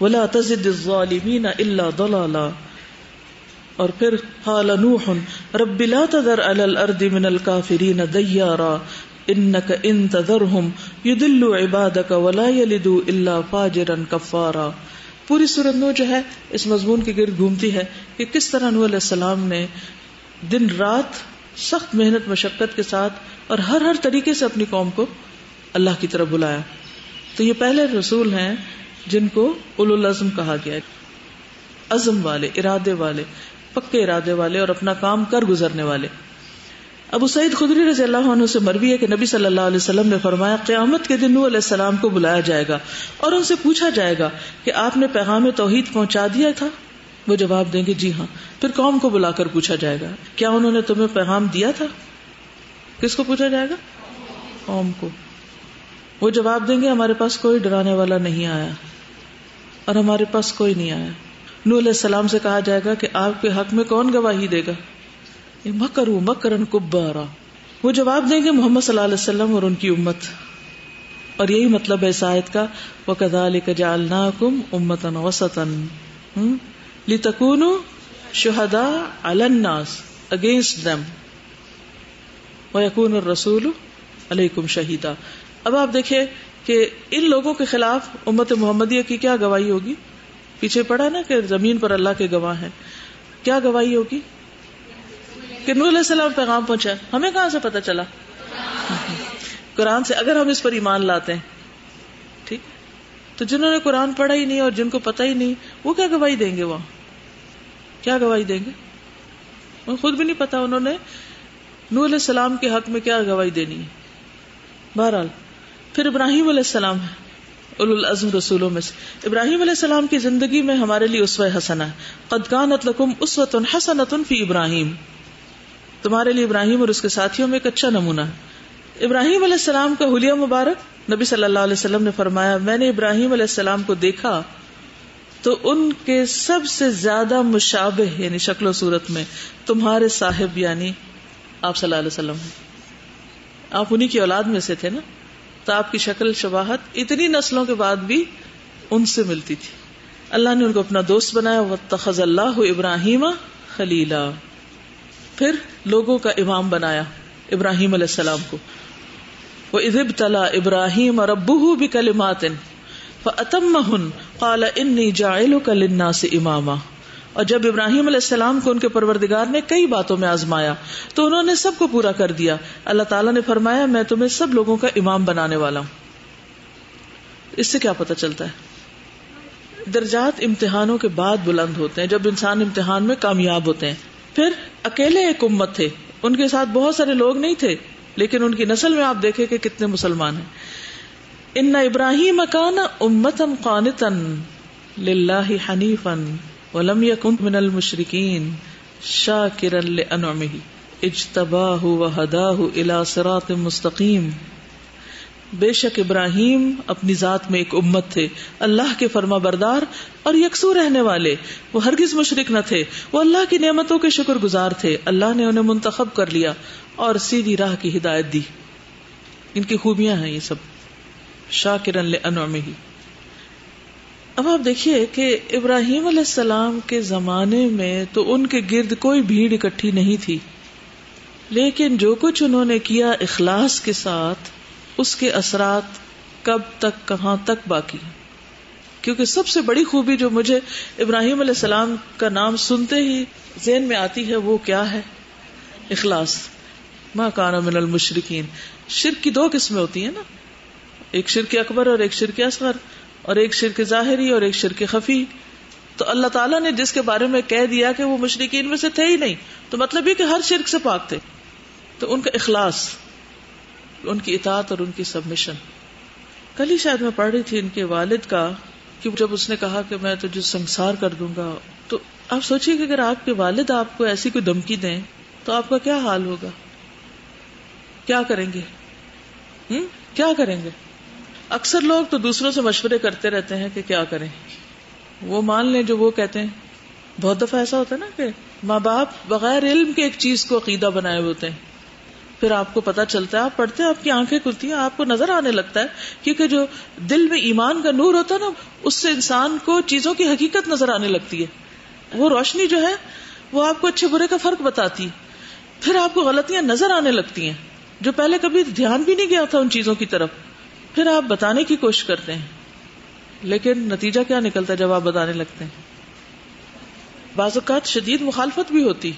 ولا تزد الظالمين الا ضلالا۔ اور پھر قال نوح، رب لا تذر على الارض من الكافرين ديارا انك ان تذرهم يضلوا عبادك ولا يلدوا الا فاجرا كفارا پوری صورت نو جو ہے، اس مضمون کے گرد گھومتی ہے کہ کس طرح نو علیہ السلام نے دن رات سخت محنت، مشقت کے ساتھ اور ہر ہر طریقے سے اپنی قوم کو اللہ کی طرف بلایا۔ تو یہ پہلے رسول ہیں جن کو اول العزم کہا گیا عزم والے، ارادے والے، پکے ارادے والے اور اپنا کام کر گزرنے والے۔ ابو سعید خدری رضی اللہ عنہ سے مروی ہے کہ نبی صلی اللہ علیہ وسلم نے فرمایا، قیامت کے دن نو علیہ السلام کو بلایا جائے گا اور ان سے پوچھا جائے گا کہ آپ نے پیغام توحید پہنچا دیا تھا؟ وہ جواب دیں گے جی ہاں۔ پھر قوم کو بلا کر پوچھا جائے گا، کیا انہوں نے تمہیں پیغام دیا تھا؟ کس کو پوچھا جائے گا؟ قوم کو۔ وہ جواب دیں گے، ہمارے پاس کوئی ڈرانے والا نہیں آیا اور ہمارے پاس کوئی نہیں آیا۔ نو علیہ السلام سے کہا جائے گا کہ آپ کے حق میں کون گواہی دے گا؟ مکر مکرن کبارا۔ وہ جواب دیں گے محمد صلی اللہ علیہ وسلم اور ان کی امت۔ اور یہی مطلب ہے سائد کا۔ وہ کدا جالنا کم امتن وسطن لتکون شہدا الناس۔ اگینسٹ دم و یقون الرسول علیکم شہیدا اب آپ دیکھیں کہ ان لوگوں کے خلاف امت محمدیہ کی کیا گواہی ہوگی؟ پیچھے پڑا نا کہ زمین پر اللہ کے گواہ ہیں۔ کیا گواہی ہوگی؟ کہ نور علیہ السلام پیغام پہنچا ہمیں کہاں سے پتا چلا؟ قرآن سے اگر ہم اس پر ایمان لاتے ہیں، ٹھیک؟ تو جنہوں نے قرآن پڑھا ہی نہیں اور جن کو پتا ہی نہیں، وہ کیا گواہی دیں گے وہاں؟ کیا گواہی دیں گے؟ خود بھی نہیں پتا انہوں نے نور علیہ السلام کے حق میں کیا گواہی دینی ہے۔ بہرحال، پھر ابراہیم علیہ السلام ہے العزم رسولوں میں سے۔ ابراہیم علیہ السلام کی زندگی میں ہمارے لیے اسوہ حسن ہے۔ قدکانت لکم اسوت حسنت فی ابراہیم۔ تمہارے لیے ابراہیم اور اس کے ساتھیوں میں ایک اچھا نمونہ ہے۔ ابراہیم علیہ السلام کا حلیہ مبارک نبی صلی اللہ علیہ وسلم نے فرمایا، میں نے ابراہیم علیہ السلام کو دیکھا تو ان کے سب سے زیادہ مشابہ یعنی شکل و صورت میں، تمہارے صاحب یعنی آپ صلی اللہ علیہ وسلم آپ انہیں کی اولاد میں سے تھے نا؟ تو آپ کی شکل، شباہت اتنی نسلوں کے بعد بھی ان سے ملتی تھی۔ اللہ نے ان کو اپنا دوست بنایا وہ تخذ اللہ ابراہیم خلیلا پھر لوگوں کا امام بنایا ابراہیم علیہ السلام کو۔ وہ ادب تلا ابراہیم اور ابو بھی کلمات اتم قال انی جائل کلنا سے اماما اور جب ابراہیم علیہ السلام کو ان کے پروردگار نے کئی باتوں میں آزمایا تو انہوں نے سب کو پورا کر دیا۔ اللہ تعالیٰ نے فرمایا، میں تمہیں سب لوگوں کا امام بنانے والا ہوں۔ اس سے کیا پتا چلتا ہے؟ درجات امتحانوں کے بعد بلند ہوتے ہیں، جب انسان امتحان میں کامیاب ہوتے ہیں۔ پھر اکیلے ایک امت تھے۔ ان کے ساتھ بہت سارے لوگ نہیں تھے، لیکن ان کی نسل میں آپ دیکھیں کہ کتنے مسلمان ہیں۔ ان ابراہیم اکان امتن قانتن للہ حنیفا ولم يكن من المشرکین شاکرا لانعمه اجتباہ وہداہ الى صراط مستقیم۔ بے شک ابراہیم اپنی ذات میں ایک امت تھے۔ اللہ کے فرما بردار اور یکسو رہنے والے۔ وہ ہرگز مشرق نہ تھے۔ وہ اللہ کی نعمتوں کے شکر گزار تھے۔ اللہ نے انہیں منتخب کر لیا اور سیدھی راہ کی ہدایت دی۔ ان کی خوبیاں ہیں یہ سب۔ شاکرن ہی اب آپ دیکھیے کہ ابراہیم علیہ السلام کے زمانے میں تو ان کے گرد کوئی بھیڑ اکٹھی نہیں تھی۔ لیکن جو کچھ انہوں نے کیا اخلاص کے ساتھ اس کے اثرات کب تک، کہاں تک باقی کیونکہ سب سے بڑی خوبی جو مجھے ابراہیم علیہ السلام کا نام سنتے ہی ذہن میں آتی ہے، وہ کیا ہے؟ اخلاص۔ ماں کانا من المشرقین شرک کی دو قسمیں ہوتی ہیں نا۔ ایک شرک اکبر اور ایک شرک اصغر۔ اور ایک شرک ظاہری اور ایک شرک خفی۔ تو اللہ تعالیٰ نے جس کے بارے میں کہہ دیا کہ وہ مشرقین میں سے تھے ہی نہیں۔ تو مطلب یہ کہ ہر شرک سے پاک تھے۔ تو ان کا اخلاص۔ ان کی اطاعت اور ان کی سبمشن کل ہی شاید میں پڑھ رہی تھی ان کے والد کا کہ جب اس نے کہا کہ میں تجھے سنسار کر دوں گا، تو آپ سوچیے کہ اگر آپ کے والد آپ کو ایسی کوئی دمکی دیں، تو آپ کا کیا حال ہوگا؟ کیا کریں گے؟ ہم؟ کیا کریں گے؟ اکثر لوگ تو دوسروں سے مشورے کرتے رہتے ہیں کہ کیا کریں۔ وہ مان لیں جو وہ کہتے ہیں۔ بہت دفعہ ایسا ہوتا ہے نا کہ ماں باپ بغیر علم کے ایک چیز کو عقیدہ بنائے ہوتے ہیں۔ پھر آپ کو پتا چلتا ہے، آپ پڑھتے ہیں، آپ کی آنکھیں کھلتی ہیں، آپ کو نظر آنے لگتا ہے، کیونکہ جو دل میں ایمان کا نور ہوتا ہے نا، اس سے انسان کو چیزوں کی حقیقت نظر آنے لگتی ہے۔ وہ روشنی جو ہے، وہ آپ کو اچھے برے کا فرق بتاتی پھر آپ کو غلطیاں نظر آنے لگتی ہیں۔ جو پہلے کبھی دھیان بھی نہیں گیا تھا ان چیزوں کی طرف، پھر آپ بتانے کی کوشش کرتے ہیں۔ لیکن نتیجہ کیا نکلتا ہے جب آپ بتانے لگتے ہیں؟ بعض اوقات شدید مخالفت بھی ہوتی۔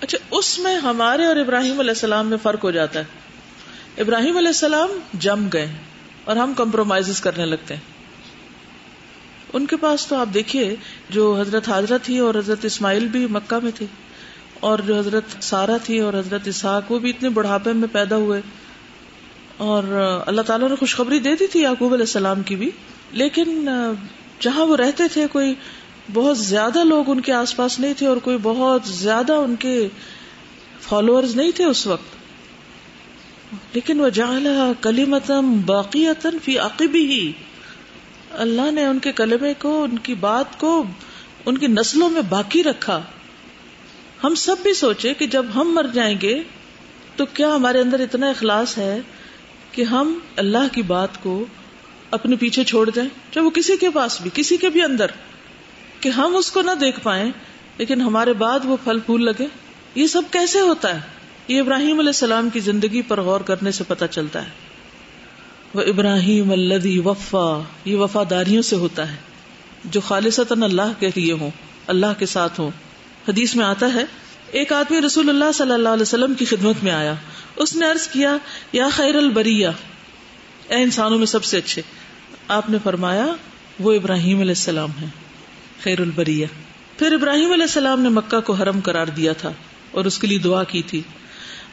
اچھا اس میں ہمارے اور ابراہیم علیہ السلام میں فرق ہو جاتا ہے۔ ابراہیم علیہ السلام جم گئے اور ہم کمپرومائز کرنے لگتے ہیں۔ ان کے پاس تو آپ دیکھیے، جو حضرت حاضرہ تھی اور حضرت اسماعیل بھی مکہ میں تھے، اور جو حضرت سارا تھی اور حضرت اسحاق، وہ بھی اتنے بڑھاپے میں پیدا ہوئے۔ اور اللہ تعالیٰ نے خوشخبری دے دی تھی یعقوب علیہ السلام کی بھی، لیکن جہاں وہ رہتے تھے، کوئی بہت زیادہ لوگ ان کے آس پاس نہیں تھے اور کوئی بہت زیادہ ان کے فالوور نہیں تھے اس وقت۔ لیکن وہ جالا کلی متم باقی فی عقبی ہی اللہ نے ان کے کلمے کو، ان کی بات کو، ان کی نسلوں میں باقی رکھا۔ ہم سب بھی سوچے کہ جب ہم مر جائیں گے، تو کیا ہمارے اندر اتنا اخلاص ہے کہ ہم اللہ کی بات کو اپنے پیچھے چھوڑ دیں؟ چاہے وہ کسی کے پاس بھی، کسی کے بھی اندر۔ کہ ہم اس کو نہ دیکھ پائیں، لیکن ہمارے بعد وہ پھل پھول لگے۔ یہ سب کیسے ہوتا ہے؟ یہ ابراہیم علیہ السلام کی زندگی پر غور کرنے سے پتا چلتا ہے۔ وہ ابراہیم الدی وفا، یہ وفاداریوں سے ہوتا ہے، جو خالصتا اللہ کے لیے ہوں، اللہ کے ساتھ ہوں۔ حدیث میں آتا ہے، ایک آدمی رسول اللہ صلی اللہ علیہ وسلم کی خدمت میں آیا۔ اس نے عرض کیا، یا خیر البریہ، اے انسانوں میں سب سے اچھے۔ آپ نے فرمایا، وہ ابراہیم علیہ السلام ہے خیر البریہ۔ پھر ابراہیم علیہ السلام نے مکہ کو حرم قرار دیا تھا اور اس کے لیے دعا کی تھی۔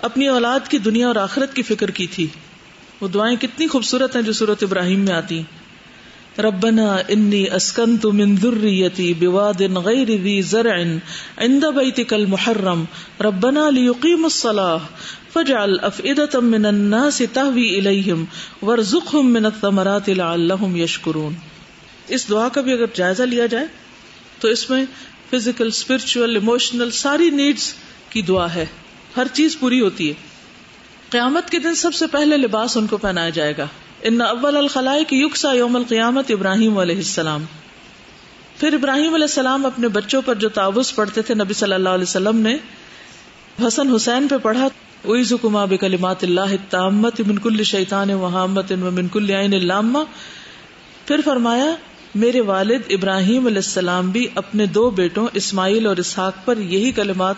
اپنی اولاد کی دنیا اور آخرت کی فکر کی تھی۔ وہ دعائیں کتنی خوبصورت ہیں جو صورت ابراہیم میں آتی۔ ربنا انی اسکنت من ذریتی بواد غیر ذی زرع عند بیتک المحرم۔ ربنا لیقیم الصلاة فجعل افئدة من الناس تهوی الیہم ورزقهم من الثمرات لعلهم یشکرون۔ اس دعا کا بھی اگر جائزہ لیا جائے تو اس میں فزیکل اسپرچل اموشنل ساری نیڈس کی دعا ہے۔ ہر چیز پوری ہوتی ہے۔ قیامت کے دن سب سے پہلے لباس ان کو پہنایا جائے گا۔ ان اول الخلاء کی یوم القیامت ابراہیم علیہ السلام۔ پھر ابراہیم علیہ السلام اپنے بچوں پر جو تعوض پڑھتے تھے، نبی صلی اللہ علیہ وسلم نے حسن حسین پہ پڑھا زکما بکلمات اللہ تامت من کل شیطان وحامت من کل عین اللامہ پھر فرمایا میرے والد ابراہیم علیہ السلام بھی اپنے دو بیٹوں اسماعیل اور اسحاق پر یہی کلمات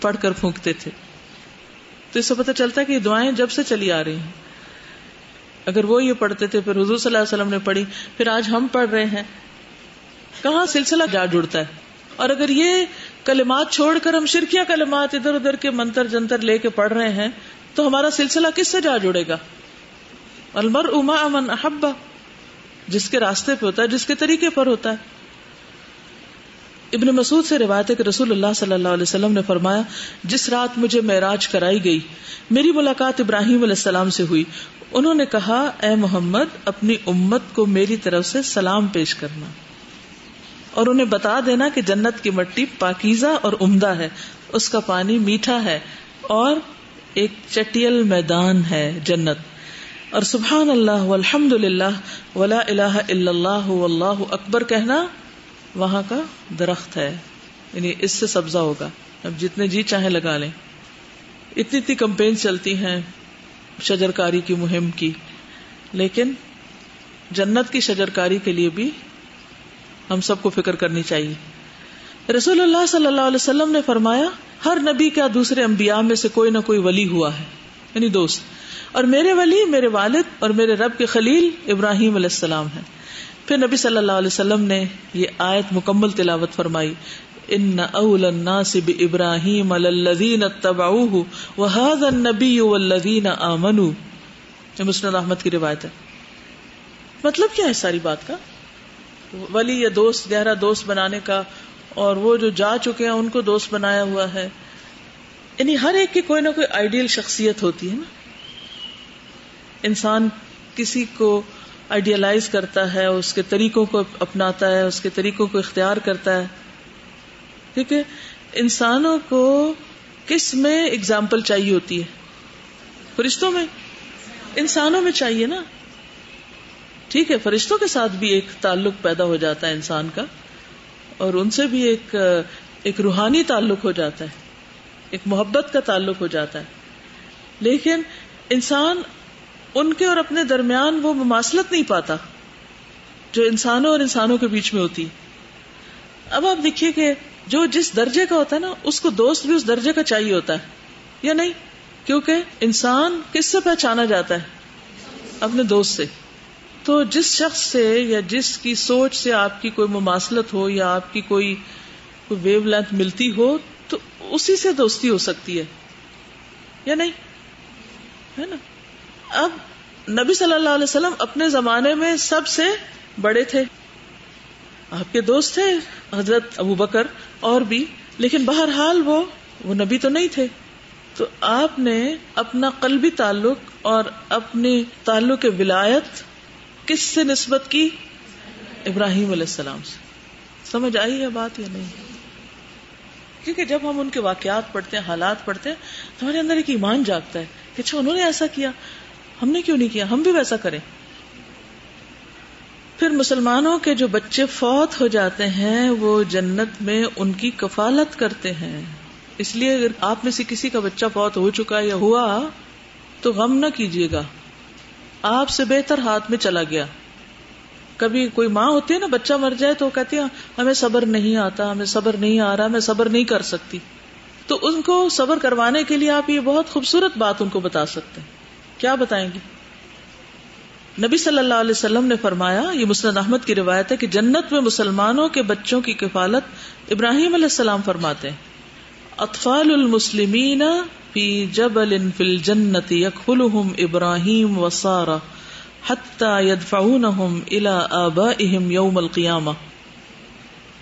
پڑھ کر پھونکتے تھے۔ تو اس سے پتہ چلتا ہے کہ یہ دعائیں جب سے چلی آ رہی ہیں۔ اگر وہ یہ پڑھتے تھے، پھر حضور صلی اللہ علیہ وسلم نے پڑھی، پھر آج ہم پڑھ رہے ہیں۔ کہاں سلسلہ جا جڑتا ہے؟ اور اگر یہ کلمات چھوڑ کر ہم شرکیاں کلمات ادھر ادھر کے منتر جنتر لے کے پڑھ رہے ہیں، تو ہمارا سلسلہ کس سے جا جڑے گا؟ المر اما امن احبا جس کے راستے پہ ہوتا ہے، جس کے طریقے پر ہوتا ہے۔ ابن مسعود سے روایت ہے کہ رسول اللہ صلی اللہ علیہ وسلم نے فرمایا، جس رات مجھے معراج کرائی گئی، میری ملاقات ابراہیم علیہ السلام سے ہوئی۔ انہوں نے کہا، اے محمد، اپنی امت کو میری طرف سے سلام پیش کرنا۔ اور انہیں بتا دینا کہ جنت کی مٹی پاکیزہ اور عمدہ ہے۔ اس کا پانی میٹھا ہے اور ایک چٹیل میدان ہے جنت۔ اور سبحان اللہ والحمد للہ ولا الہ الا اللہ واللہ اکبر کہنا وہاں کا درخت ہے۔ یعنی اس سے سبزہ ہوگا۔ اب جتنے جی چاہیں لگا لیں۔ اتنی اتنی کمپین چلتی ہیں شجرکاری کی مہم کی۔ لیکن جنت کی شجرکاری کے لیے بھی ہم سب کو فکر کرنی چاہیے۔ رسول اللہ صلی اللہ علیہ وسلم نے فرمایا، ہر نبی کا دوسرے انبیاء میں سے کوئی نہ کوئی ولی ہوا ہے۔ یعنی دوست۔ اور میرے ولی، میرے والد اور میرے رب کے خلیل ابراہیم علیہ السلام ہے پھر نبی صلی اللہ علیہ وسلم نے یہ آیت مکمل تلاوت فرمائی۔ ان اول الناس بابراہیم الذین اتبعوه وهذا النبی والذین آمنوا۔ یہ مسند احمد کی روایت ہے۔ مطلب کیا ہے ساری بات کا؟ ولی یا دوست، گہرا دوست بنانے کا، اور وہ جو جا چکے ہیں، ان کو دوست بنایا ہوا ہے۔ یعنی ہر ایک کی کوئی نہ کوئی آئیڈیل شخصیت ہوتی ہے نا۔ انسان کسی کو آئیڈیالائز کرتا ہے، اس کے طریقوں کو اپناتا ہے، اس کے طریقوں کو اختیار کرتا ہے۔ کیونکہ انسانوں کو کس میں اگزامپل چاہیے ہوتی ہے؟ فرشتوں میں۔ انسانوں میں چاہیے نا۔ ٹھیک ہے؟ فرشتوں کے ساتھ بھی ایک تعلق پیدا ہو جاتا ہے انسان کا، اور ان سے بھی ایک ایک روحانی تعلق ہو جاتا ہے۔ ایک محبت کا تعلق ہو جاتا ہے۔ لیکن انسان ان کے اور اپنے درمیان وہ مماثلت نہیں پاتا جو انسانوں اور انسانوں کے بیچ میں ہوتی۔ اب آپ دیکھیے کہ جو جس درجے کا ہوتا ہے نا، اس کو دوست بھی اس درجے کا چاہیے ہوتا ہے، یا نہیں؟ کیونکہ انسان کس سے پہچانا جاتا ہے؟ اپنے دوست سے۔ تو جس شخص سے یا جس کی سوچ سے آپ کی کوئی مماثلت ہو یا آپ کی کوئی کوئی ویو لینتھ ملتی ہو، تو اسی سے دوستی ہو سکتی ہے۔ یا نہیں؟ ہے نا؟ اب نبی صلی اللہ علیہ وسلم اپنے زمانے میں سب سے بڑے تھے۔ آپ کے دوست تھے حضرت ابو بکر اور بھی، لیکن بہرحال وہ وہ نبی تو نہیں تھے۔ تو آپ نے اپنا قلبی تعلق اور اپنی تعلق ولایت کس سے نسبت کی؟ ابراہیم علیہ السلام سے۔ سمجھ آئی ہے بات یا نہیں؟ کیونکہ جب ہم ان کے واقعات پڑھتے ہیں، حالات پڑھتے ہیں، تو ہمارے اندر ایک ایمان جاگتا ہے کہ اچھا انہوں نے ایسا کیا۔ ہم نے کیوں نہیں کیا؟ ہم بھی ویسا کریں۔ پھر مسلمانوں کے جو بچے فوت ہو جاتے ہیں، وہ جنت میں ان کی کفالت کرتے ہیں۔ اس لیے اگر آپ میں سے کسی کا بچہ فوت ہو چکا یا ہوا، تو غم نہ کیجیے گا۔ آپ سے بہتر ہاتھ میں چلا گیا۔ کبھی کوئی ماں ہوتی ہے نا، بچہ مر جائے تو کہتی ہے، ہمیں صبر نہیں آتا، ہمیں صبر نہیں آ رہا، میں صبر نہیں کر سکتی۔ تو ان کو صبر کروانے کے لیے آپ یہ بہت خوبصورت بات ان کو بتا سکتے ہیں۔ کیا بتائیں گے؟ نبی صلی اللہ علیہ وسلم نے فرمایا، یہ مسند احمد کی روایت ہے کہ جنت میں مسلمانوں کے بچوں کی کفالت ابراہیم علیہ السلام فرماتے ہیں۔ اطفال المسلمین فی جبل فی الجنت یکفلہم ابراہیم و سارا حتی یدفعونہم الى آبائہم یوم القیامہ۔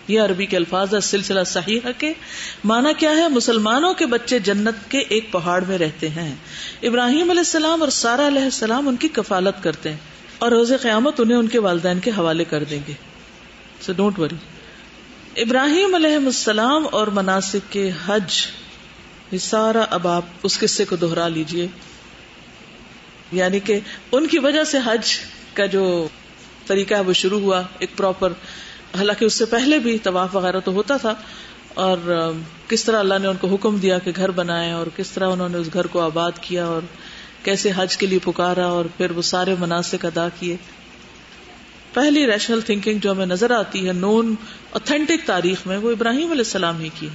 یہ عربی کے الفاظ سلسلہ صحیح ہے کہ مانا کیا ہے؟ مسلمانوں کے بچے جنت کے ایک پہاڑ میں رہتے ہیں۔ ابراہیم علیہ السلام اور سارا علیہ السلام ان کی کفالت کرتے ہیں اور روز قیامت انہیں ان کے والدین کے حوالے کر دیں گے۔ سو ڈونٹ وری ابراہیم علیہ السلام اور مناسب کے حج، یہ سارا اب آپ اس قصے کو دوہرا لیجیے۔ یعنی کہ ان کی وجہ سے حج کا جو طریقہ ہے، وہ شروع ہوا، ایک پراپر حالانکہ اس سے پہلے بھی طواف وغیرہ تو ہوتا تھا اور کس طرح اللہ نے ان کو حکم دیا کہ گھر بنائے اور کس طرح انہوں نے اس گھر کو آباد کیا اور کیسے حج کے لیے پکارا اور پھر وہ سارے مناسب ادا کیے۔ پہلی ریشنل تھنکنگ جو ہمیں نظر آتی ہے نون اوتھینٹک تاریخ میں وہ ابراہیم علیہ السلام ہی کی۔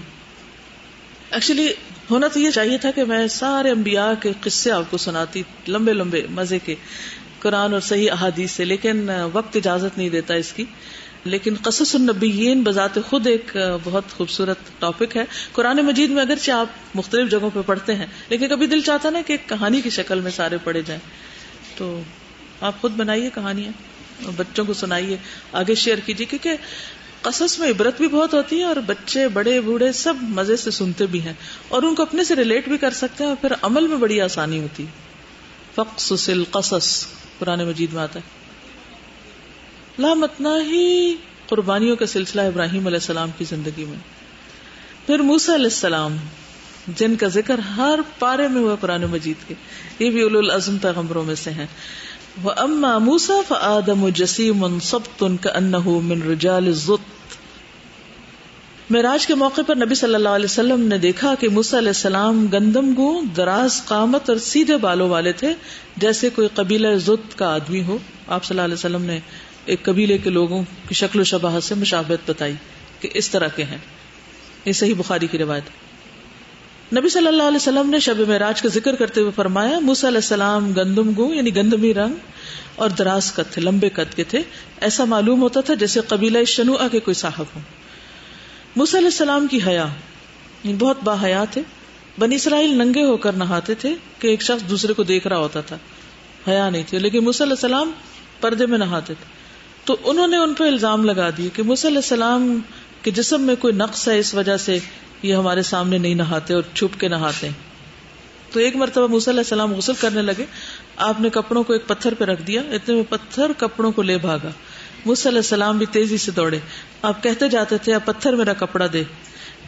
ایکچولی ہونا تو یہ چاہیے تھا کہ میں سارے انبیاء کے قصے آپ کو سناتی لمبے لمبے مزے کے قرآن اور صحیح احادیث سے، لیکن وقت اجازت نہیں دیتا اس کی۔ لیکن قصص النبیین بذات خود ایک بہت خوبصورت ٹاپک ہے۔ قرآن مجید میں اگرچہ آپ مختلف جگہوں پہ پڑھتے ہیں، لیکن کبھی دل چاہتا نا کہ ایک کہانی کی شکل میں سارے پڑھے جائیں۔ تو آپ خود بنائیے کہانیاں بچوں کو سنائیے، آگے شیئر کیجیے، کیونکہ قصص میں عبرت بھی بہت ہوتی ہے اور بچے، بڑے، بوڑھے سب مزے سے سنتے بھی ہیں۔ اور ان کو اپنے سے ریلیٹ بھی کر سکتے ہیں اور پھر عمل میں بڑی آسانی ہوتی۔ فقص القصص، قرآن مجید میں آتا ہے۔ لامتنا ہی قربانیوں کا سلسلہ ابراہیم علیہ السلام کی زندگی میں۔ پھر موسا علیہ السلام، جن کا ذکر ہر پارے میں ہوا قرآن مجید کے، یہ بھی اول العزم پیغمبروں میں سے ہیں۔ وہ اما موسا فآدم جسیم سب کا انہ من رجال معراج کے موقع پر نبی صلی اللہ علیہ وسلم نے دیکھا کہ موسا علیہ السلام گندم گو دراز قامت اور سیدھے بالوں والے تھے، جیسے کوئی قبیلہ زت کا آدمی ہو۔ آپ صلی اللہ علیہ وسلم نے ایک قبیلے کے لوگوں کی شکل و شباہت سے مشابت بتائی کہ اس طرح کے ہیں۔ یہ صحیح بخاری کی روایت نبی صلی اللہ علیہ وسلم نے شب معراج کا ذکر کرتے ہوئے فرمایا، موسی علیہ السلام گندم گو یعنی گندمی رنگ اور دراز قد تھے لمبے قد کے تھے۔ ایسا معلوم ہوتا تھا جیسے قبیلہ شنوع کے کوئی صاحب ہوں۔ موسی علیہ السلام کی حیا یعنی بہت با حیا تھے۔ بنی اسرائیل ننگے ہو کر نہاتے تھے کہ ایک شخص دوسرے کو دیکھ رہا ہوتا تھا۔ حیا نہیں تھی، لیکن موسی علیہ السلام پردے میں نہاتے تھے۔ تو انہوں نے ان پہ الزام لگا دیے کہ موسی علیہ السلام کے جسم میں کوئی نقص ہے اس وجہ سے یہ ہمارے سامنے نہیں نہاتے اور چھپ کے نہاتے تو ایک مرتبہ موسی علیہ السلام غسل کرنے لگے۔ آپ نے کپڑوں کو ایک پتھر پہ رکھ دیا، اتنے میں پتھر کپڑوں کو لے بھاگا۔ موسی علیہ السلام بھی تیزی سے دوڑے۔ آپ کہتے جاتے تھے اب پتھر میرا کپڑا دے۔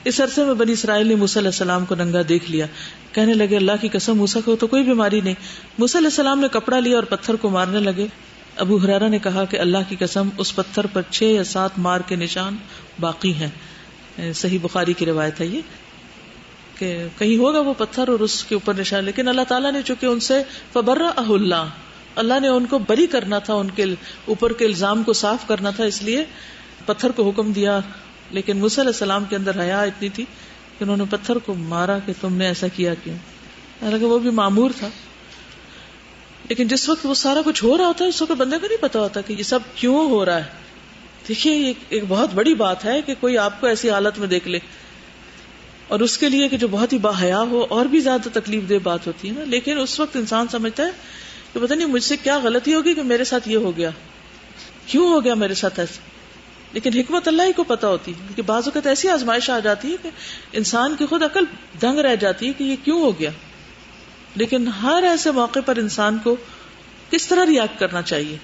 اس عرصے میں بنی اسرائیل نے موسی علیہ السلام کو ننگا دیکھ لیا۔ کہنے لگے، اللہ کی قسم موسا کو تو کوئی بیماری نہیں۔ موسی علیہ السلام نے کپڑا لیا اور پتھر کو مارنے لگے۔ ابو حرارا نے کہا کہ اللہ کی قسم اس پتھر پر چھ یا سات مار کے نشان باقی ہیں۔ صحیح بخاری کی روایت ہے یہ کہ کہیں ہوگا وہ پتھر اور اس کے اوپر نشان، لیکن اللہ تعالیٰ نے چونکہ ان سے فبرا اللہ اللہ نے ان کو بری کرنا تھا، ان کے اوپر کے الزام کو صاف کرنا تھا، اس لیے پتھر کو حکم دیا۔ لیکن مس علیہ السلام کے اندر حیا اتنی تھی کہ انہوں نے پتھر کو مارا کہ تم نے ایسا کیا کیوں؟ حالانکہ وہ بھی معمور تھا۔ لیکن جس وقت وہ سارا کچھ ہو رہا ہوتا ہے، اس وقت بندے کو نہیں پتا ہوتا کہ یہ سب کیوں ہو رہا ہے۔ دیکھیے، یہ ایک بہت بڑی بات ہے کہ کوئی آپ کو ایسی حالت میں دیکھ لے۔ اور اس کے لیے کہ جو بہت ہی باحیا ہو، اور بھی زیادہ تکلیف دہ بات ہوتی ہے نا۔ لیکن اس وقت انسان سمجھتا ہے کہ پتہ نہیں مجھ سے کیا غلطی ہوگی کہ میرے ساتھ یہ ہو گیا۔ کیوں ہو گیا میرے ساتھ ایسا؟ لیکن حکمت اللہ ہی کو پتا ہوتی ہے۔ کہ بعض اوقات ایسی آزمائش آ جاتی ہے کہ انسان کی خود عقل دنگ رہ جاتی ہے کہ یہ کیوں ہو گیا۔ لیکن ہر ایسے موقع پر انسان کو کس طرح ریئیکٹ کرنا چاہیے؟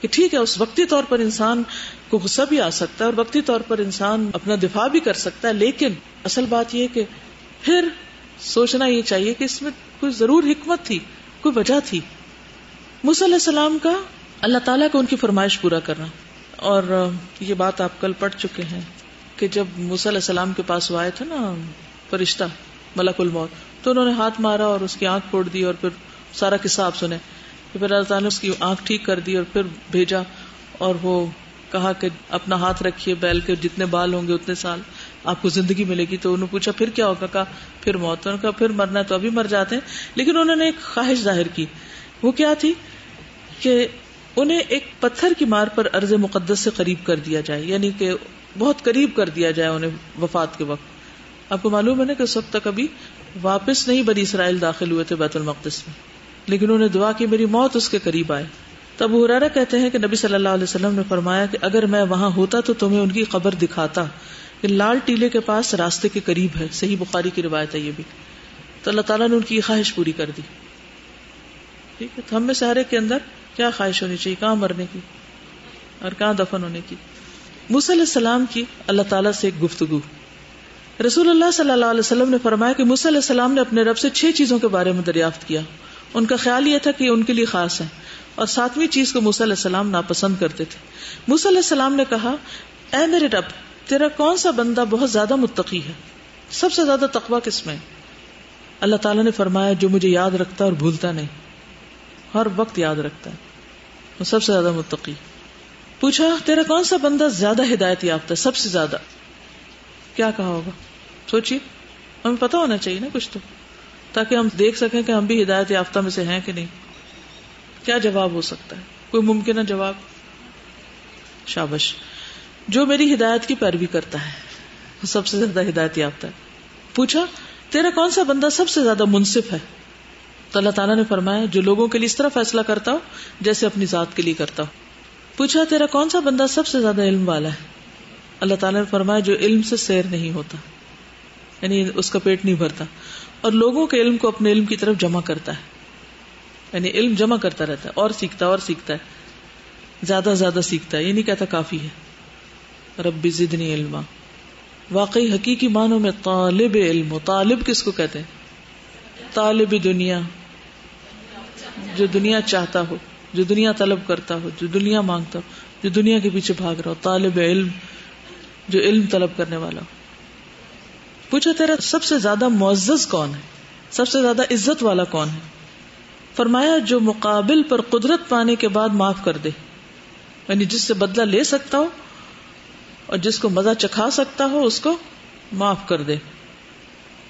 کہ ٹھیک ہے، اس وقتی طور پر انسان کو غصہ بھی آ سکتا ہے اور وقتی طور پر انسان اپنا دفاع بھی کر سکتا ہے، لیکن اصل بات یہ کہ پھر سوچنا یہ چاہیے کہ اس میں کوئی ضرور حکمت تھی، کوئی وجہ تھی۔ علیہ السلام کا اللہ تعالیٰ کو ان کی فرمائش پورا کرنا۔ اور یہ بات آپ کل پڑھ چکے ہیں کہ جب علیہ السلام کے پاس وہ آئے تھے نا، فرشتہ ملک الموت تو انہوں نے ہاتھ مارا اور اس کی آنکھ پھوڑ دی اور پھر سارا قصہ آپ سنے پھر اللہ تعالیٰ نے اس کی آنکھ ٹھیک کر دی اور پھر بھیجا اور وہ کہا کہ اپنا ہاتھ رکھیے بیل کے، جتنے بال ہوں گے اتنے سال آپ کو زندگی ملے گی۔ تو انہوں نے پوچھا، پھر کیا ہوگا؟ کہا، پھر موت۔ کہا، پھر مرنا تو ابھی مر جاتے ہیں۔ لیکن انہوں نے ایک خواہش ظاہر کی۔ وہ کیا تھی؟ کہ انہیں ایک پتھر کی مار پر ارض مقدس سے قریب کر دیا جائے۔ یعنی کہ بہت قریب کر دیا جائے انہیں وفات کے وقت۔ آپ کو معلوم ہے نا کہ اس وقت تک ابھی واپس نہیں بنی اسرائیل داخل ہوئے تھے بیت المقدس میں۔ لیکن انہوں نے دعا کی، میری موت اس کے قریب آئے۔ تب حرارا کہتے ہیں کہ نبی صلی اللہ علیہ وسلم نے فرمایا کہ اگر میں وہاں ہوتا تو تمہیں ان کی قبر دکھاتا۔ کہ لال ٹیلے کے پاس راستے کے قریب ہے۔ صحیح بخاری کی روایت ہے یہ بھی۔ تو اللہ تعالیٰ نے ان کی خواہش پوری کر دی۔ ٹھیک ہے، تو ہم میں سارے کے اندر کیا خواہش ہونی چاہیے؟ کہاں مرنے کی؟ اور کہاں دفن ہونے کی؟ علیہ السلام کی اللہ تعالیٰ سے ایک گفتگو۔ رسول اللہ صلی اللہ علیہ وسلم نے فرمایا کہ علیہ السلام نے اپنے رب سے چھ چیزوں کے بارے میں دریافت کیا۔ ان کا خیال یہ تھا کہ ان کے لیے خاص ہے اور ساتویں چیز کو علیہ السلام ناپسند کرتے تھے۔ علیہ السلام نے کہا، اے میرے رب، تیرا کون سا بندہ بہت زیادہ متقی ہے؟ سب سے زیادہ تقوا کس میں اللہ تعالیٰ نے فرمایا، جو مجھے یاد رکھتا اور بھولتا نہیں، ہر وقت یاد رکھتا ہے، وہ سب سے زیادہ متقی پوچھا، تیرا کون سا بندہ زیادہ ہدایت یافتہ ہے، سب سے زیادہ؟ کیا کہا ہوگا؟ سوچیے۔ ہمیں پتا ہونا چاہیے نا کچھ تو۔ تاکہ ہم دیکھ سکیں کہ ہم بھی ہدایت یافتہ میں سے ہیں کہ نہیں۔ کیا جواب ہو سکتا ہے؟ کوئی ممکن جواب؟ شابش۔ جو میری ہدایت کی پیروی کرتا ہے، وہ سب سے زیادہ ہدایت یافتہ ہے۔ پوچھا، تیرا کون سا بندہ سب سے زیادہ منصف ہے؟ تو اللہ تعالیٰ نے فرمایا، جو لوگوں کے لیے اس طرح فیصلہ کرتا ہو، جیسے اپنی ذات کے لیے کرتا ہو۔ پوچھا، تیرا کون سا بندہ سب سے زیادہ علم والا ہے؟ اللہ تعالیٰ نے فرمایا جو علم سے سیر نہیں ہوتا یعنی اس کا پیٹ نہیں بھرتا، اور لوگوں کے علم کو اپنے علم کی طرف جمع کرتا ہے۔ یعنی علم جمع کرتا رہتا ہے، اور سیکھتا ہے، اور سیکھتا ہے۔ زیادہ زیادہ سیکھتا ہے یہ نہیں کہتا کافی ہے۔ ربی زدنی علما۔ واقعی حقیقی معنوں میں طالب علم طالب کس کو کہتے ہیں؟ طالب دنیا۔ جو دنیا چاہتا ہو، جو دنیا طلب کرتا ہو، جو دنیا مانگتا ہو، جو دنیا کے پیچھے بھاگ رہا ہو، طالب علم۔ جو علم طلب کرنے والا ہو۔ پوچھا تیرا سب سے زیادہ معزز کون ہے؟ سب سے زیادہ عزت والا کون ہے؟ فرمایا، جو مقابل پر قدرت پانے کے بعد معاف کر دے۔ یعنی جس سے بدلہ لے سکتا ہو اور جس کو مزہ چکھا سکتا ہو، اس کو معاف کر دے۔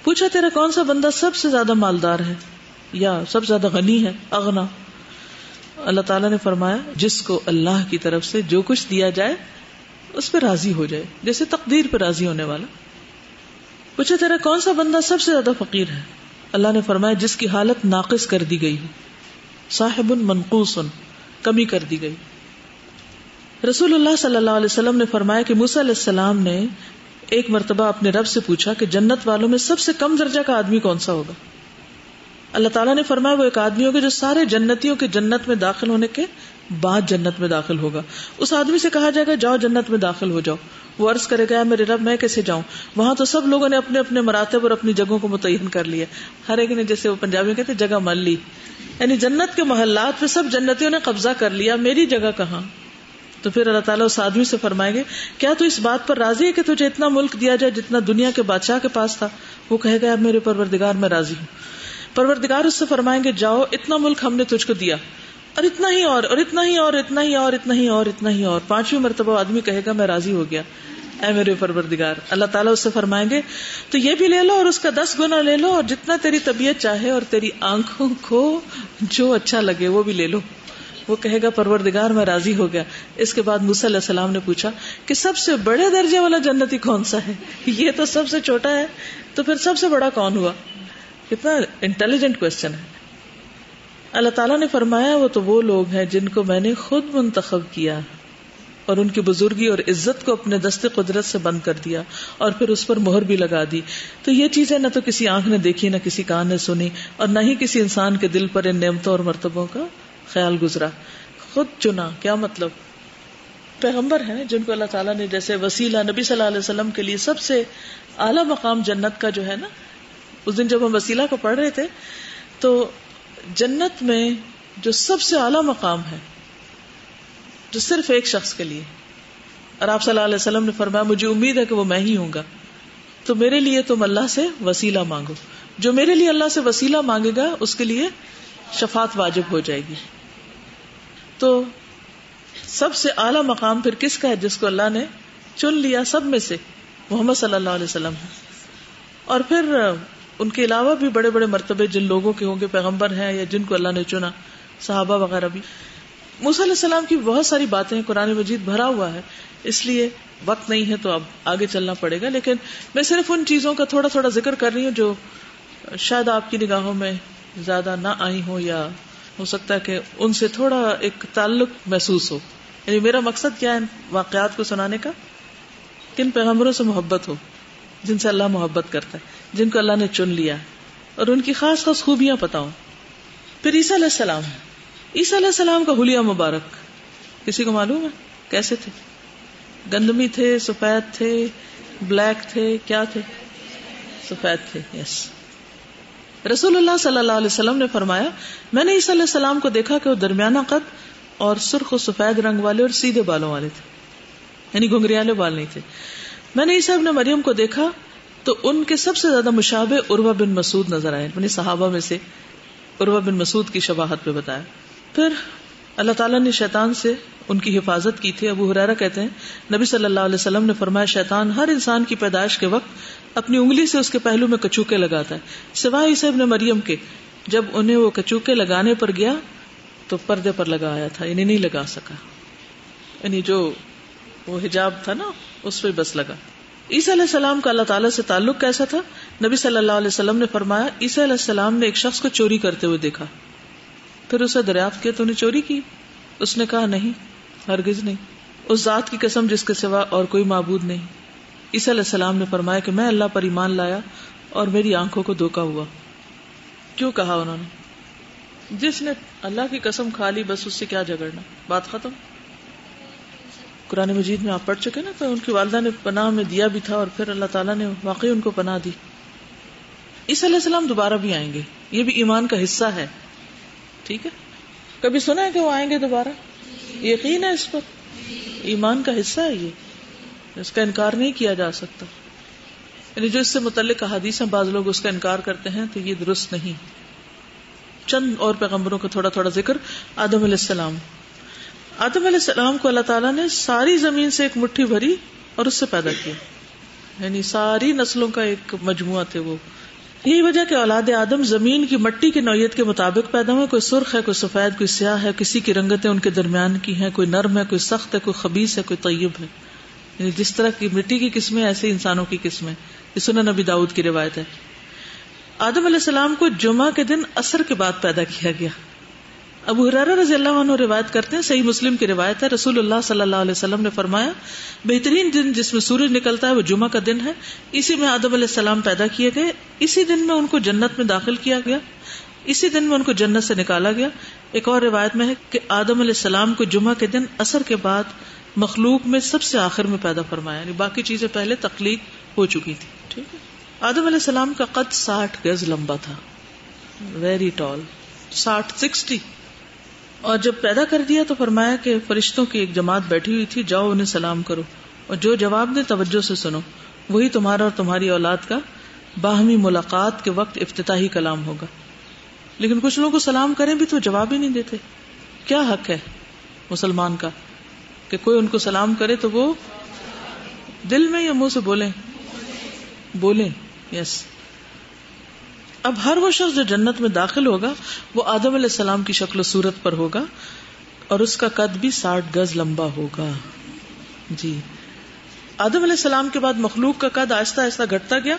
پوچھا تیرا کون سا بندہ سب سے زیادہ مالدار ہے؟ یا سب سے زیادہ غنی ہے، اغنا؟ اللہ تعالیٰ نے فرمایا، جس کو اللہ کی طرف سے جو کچھ دیا جائے اس پہ راضی ہو جائے، جیسے تقدیر پہ راضی ہونے والا۔ پوچھا تیرا کون سا بندہ سب سے زیادہ فقیر ہے؟ اللہ نے فرمایا، جس کی حالت ناقص کر دی گئی صاحب منقوص کمی کر دی گئی۔ رسول اللہ صلی اللہ علیہ وسلم نے فرمایا کہ موسی علیہ السلام نے ایک مرتبہ اپنے رب سے پوچھا کہ جنت والوں میں سب سے کم درجہ کا آدمی کون سا ہوگا؟ اللہ تعالیٰ نے فرمایا، وہ ایک آدمی ہوگا جو سارے جنتیوں کے جنت میں داخل ہونے کے بعد جنت میں داخل ہوگا۔ اس آدمی سے کہا جائے گا، جاؤ جنت میں داخل ہو جاؤ۔ وہ عرض کرے گا میرے رب، میں کیسے جاؤں؟ وہاں تو سب لوگوں نے اپنے اپنے مراتب اور اپنی جگہوں کو متعین کر لیا۔ ہر ایک نے جیسے وہ پنجابی کہتے جگہ مل لی۔ یعنی جنت کے محلات پہ سب جنتیوں نے قبضہ کر لیا، میری جگہ کہاں؟ تو پھر اللہ تعالیٰ اس آدمی سے فرمائیں گے کیا تو اس بات پر راضی ہے کہ تجھے اتنا ملک دیا جائے جتنا دنیا کے بادشاہ کے پاس تھا؟ وہ کہے گا میرے پروردگار، میں راضی ہوں۔ پروردگار اس سے فرمائیں گے، جاؤ، اتنا ملک ہم نے تجھ کو دیا۔ اور اتنا ہی اور اور اتنا ہی اور، اتنا ہی اور، اتنا ہی اور، اتنا ہی اور۔ پانچویں مرتبہ آدمی کہے گا، میں راضی ہو گیا۔ اے میرے پروردگار، اللہ تعالیٰ اس سے فرمائیں گے، تو یہ بھی لے لو اور اس کا دس گنا لے لو اور جتنا تیری طبیعت چاہے اور تیری آنکھوں کو جو اچھا لگے وہ بھی لے لو۔ وہ کہے گا، پروردگار، میں راضی ہو گیا۔ اس کے بعد علیہ السلام نے پوچھا کہ سب سے بڑے درجے والا جنتی کون سا ہے؟ یہ تو سب سے چھوٹا ہے، تو پھر سب سے بڑا کون ہوا؟ کتنا انٹیلیجنٹ کوشچن ہے۔ اللہ تعالیٰ نے فرمایا وہ تو وہ لوگ ہیں جن کو میں نے خود منتخب کیا اور ان کی بزرگی اور عزت کو اپنے دست قدرت سے بند کر دیا اور پھر اس پر مہر بھی لگا دی۔ تو یہ چیزیں نہ تو کسی آنکھ نے دیکھی، نہ کسی کان نے سنی اور نہ ہی کسی انسان کے دل پر ان نعمتوں اور مرتبوں کا خیال گزرا۔ خود چنا، کیا مطلب؟ پیغمبر ہیں جن کو اللہ تعالیٰ نے جیسے وسیلہ نبی صلی اللہ علیہ وسلم کے لیے سب سے اعلیٰ مقام جنت کا جو ہے نا، اس دن جب ہم وسیلہ کو پڑھ رہے تھے، تو جنت میں جو سب سے اعلی مقام ہے، جو صرف ایک شخص کے لیے۔ اور آپ صلی اللہ علیہ وسلم نے فرمایا، مجھے امید ہے کہ وہ میں ہی ہوں گا۔ تو میرے لیے تم اللہ سے وسیلہ مانگو۔ جو میرے لیے اللہ سے وسیلہ مانگے گا، اس کے لیے شفات واجب ہو جائے گی۔ تو سب سے اعلی مقام پھر کس کا ہے، جس کو اللہ نے چن لیا سب میں سے؟ محمد صلی اللہ علیہ وسلم۔ اور پھر ان کے علاوہ بھی بڑے بڑے مرتبے جن لوگوں کے ہوں گے پیغمبر ہیں یا جن کو اللہ نے چنا، صحابہ وغیرہ بھی۔ علیہ السلام کی بہت ساری باتیں قرآن مجید بھرا ہوا ہے، اس لیے وقت نہیں ہے تو اب آگے چلنا پڑے گا، لیکن میں صرف ان چیزوں کا تھوڑا تھوڑا ذکر کر رہی ہوں جو شاید آپ کی نگاہوں میں زیادہ نہ آئی ہو یا ہو سکتا ہے کہ ان سے تھوڑا ایک تعلق محسوس ہو۔ یعنی میرا مقصد کیا ہے واقعات کو سنانے کا؟ کن پیغمبروں سے محبت ہو؟ جن سے اللہ محبت کرتا ہے، جن کو اللہ نے چن لیا اور ان کی خاص خاص خوبیاں پتا ہوں پھر عیسیٰ علیہ السلام عیسیٰ علیہ السلام کا حلیہ مبارک۔ کسی کو معلوم ہے؟ کیسے تھے؟ گندمی تھے، سفید تھے، بلیک تھے، کیا تھے؟ سفید تھے یس رسول اللہ صلی اللہ علیہ وسلم نے فرمایا، میں نے عیسیٰ علیہ السلام کو دیکھا کہ وہ درمیانہ قد اور سرخ و سفید رنگ والے اور سیدھے بالوں والے تھے۔ یعنی گنگریالے بال نہیں تھے۔ میں نے عیسیٰ ابن مریم کو دیکھا تو ان کے سب سے زیادہ مشابہ عروا بن مسعود نظر آئے یعنی صحابہ میں سے عروا بن مسعود کی شباہت پہ بتایا۔ پھر اللہ تعالیٰ نے شیطان سے ان کی حفاظت کی تھی۔ ابو حرارا کہتے ہیں، نبی صلی اللہ علیہ وسلم نے فرمایا، شیطان ہر انسان کی پیدائش کے وقت اپنی انگلی سے اس کے پہلو میں کچوکے لگاتا ہے۔ سوائے اسے ابن مریم کے، جب انہیں وہ کچوکے لگانے پر گیا تو پردے پر لگایا تھا یعنی نہیں لگا سکا۔ یعنی جو وہ حجاب تھا نا اس پہ بس لگا۔ عیسی علیہ السلام کا اللہ تعالیٰ سے تعلق کیسا تھا؟ نبی صلی اللہ علیہ وسلم نے فرمایا، عیسی علیہ السلام نے ایک شخص کو چوری کرتے ہوئے دیکھا۔ پھر اسے دریافت کیا، تو نے چوری کی؟ اس نے کہا، نہیں، ہرگز نہیں۔ اس ذات کی قسم جس کے سوا اور کوئی معبود نہیں۔ عیسی علیہ السلام نے فرمایا کہ میں اللہ پر ایمان لایا اور میری آنکھوں کو دھوکا ہوا۔ کیوں کہا انہوں نے؟ جس نے اللہ کی قسم کھا لی، بس اس سے کیا جگڑنا بات ختم۔ قرآن مجید میں آپ پڑھ چکے نا تو ان کی والدہ نے پناہ میں دیا بھی تھا اور پھر اللہ تعالیٰ نے واقعی ان کو پناہ دی۔ اس علیہ السلام دوبارہ بھی آئیں گے۔ یہ بھی ایمان کا حصہ ہے۔ ٹھیک ہے؟ کبھی سنا ہے کہ وہ آئیں گے دوبارہ؟ یقین ہے اس پر؟ ایمان کا حصہ ہے یہ۔ اس کا انکار نہیں کیا جا سکتا۔ یعنی جو اس سے متعلق حادیث ہیں، بعض لوگ اس کا انکار کرتے ہیں تو یہ درست نہیں۔ چند اور پیغمبروں کا تھوڑا تھوڑا ذکر۔ آدم علیہ السلام۔ آدم علیہ السلام کو اللہ تعالیٰ نے ساری زمین سے ایک مٹھی بھری اور اس سے پیدا کیا یعنی ساری نسلوں کا ایک مجموعہ تھے وہ۔ یہی وجہ کہ اولاد آدم زمین کی مٹی کی نوعیت کے مطابق پیدا ہوئے۔ کوئی سرخ ہے، کوئی سفید، کوئی سیاہ ہے، کسی کی رنگتیں ان کے درمیان کی ہیں۔ کوئی نرم ہے، کوئی سخت ہے، کوئی خبیص ہے، کوئی طیب ہے۔ یعنی جس طرح کی مٹی کی قسمیں، ایسے انسانوں کی قسمیں۔ یہ سنن نبی داؤد کی روایت ہے۔ آدم علیہ السلام کو جمعہ کے دن اثر کے بعد پیدا کیا گیا۔ ابو حرار رضی اللہ عنہ روایت کرتے ہیں، صحیح مسلم کی روایت ہے۔ رسول اللہ صلی اللہ علیہ وسلم نے فرمایا، بہترین دن جس میں سورج نکلتا ہے وہ جمعہ کا دن ہے۔ اسی میں آدم علیہ السلام پیدا کیے گئے۔ اسی دن میں ان کو جنت میں داخل کیا گیا۔ اسی دن میں ان کو جنت سے نکالا گیا۔ ایک اور روایت میں ہے کہ آدم علیہ السلام کو جمعہ کے دن اثر کے بعد مخلوق میں سب سے آخر میں پیدا فرمایا۔ یعنی باقی چیزیں پہلے تخلیق ہو چکی تھی۔ ٹھیک ہے۔ آدم علیہ السلام کا قد ساٹھ گز لمبا تھا۔ ویری ٹال ساٹھ سکسٹی اور جب پیدا کر دیا تو فرمایا کہ فرشتوں کی ایک جماعت بیٹھی ہوئی تھی، جاؤ انہیں سلام کرو۔ اور جو جواب دے توجہ سے سنو۔ وہی تمہارا اور تمہاری اولاد کا باہمی ملاقات کے وقت افتتاحی کلام ہوگا۔ لیکن کچھ لوگوں کو سلام کریں بھی تو جواب ہی نہیں دیتے۔ کیا حق ہے مسلمان کا؟ کہ کوئی ان کو سلام کرے تو وہ دل میں یا منہ سے بولیں؟ بولیں یس اب ہر وہ شخص جو جنت میں داخل ہوگا، وہ آدم علیہ السلام کی شکل و صورت پر ہوگا اور اس کا قد بھی ساٹھ گز لمبا ہوگا۔ جی۔ آدم علیہ السلام کے بعد مخلوق کا قد آہستہ آہستہ گھٹتا گیا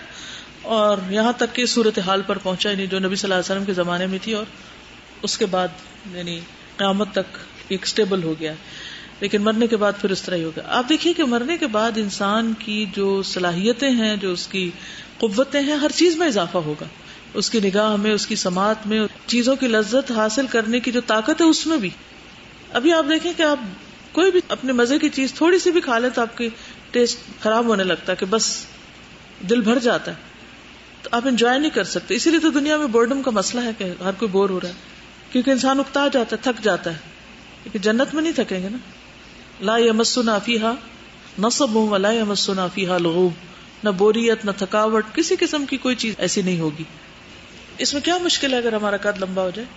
اور یہاں تک کہ صورت حال پر پہنچا یعنی جو نبی صلی اللہ علیہ وسلم کے زمانے میں تھی اور اس کے بعد یعنی قیامت تک ایک اسٹیبل ہو گیا۔ لیکن مرنے کے بعد پھر اس طرح ہی ہوگا آپ دیکھیے کہ مرنے کے بعد انسان کی جو صلاحیتیں ہیں، جو اس کی قوتیں ہیں، ہر چیز میں اضافہ ہوگا۔ اس کی نگاہ میں، اس کی سماعت میں، چیزوں کی لذت حاصل کرنے کی جو طاقت ہے اس میں بھی۔ ابھی آپ دیکھیں کہ آپ کوئی بھی اپنے مزے کی چیز تھوڑی سی بھی کھا لیں تو آپ کی ٹیسٹ خراب ہونے لگتا ہے کہ بس دل بھر جاتا ہے۔ تو آپ انجوائے نہیں کر سکتے۔ اسی لیے تو دنیا میں بورڈم کا مسئلہ ہے کہ ہر کوئی بور ہو رہا ہے۔ کیونکہ انسان اکتا جاتا ہے، تھک جاتا ہے۔ لیکن جنت میں نہیں تھکیں گے نا۔ لا یمسنا فیہا نصب ولا یمسنا فیہا لغوب۔ نہ بوریت، نہ تھکاوٹ، کسی قسم کی کوئی چیز ایسی نہیں ہوگی۔ اس میں کیا مشکل ہے اگر ہمارا قد لمبا ہو جائے؟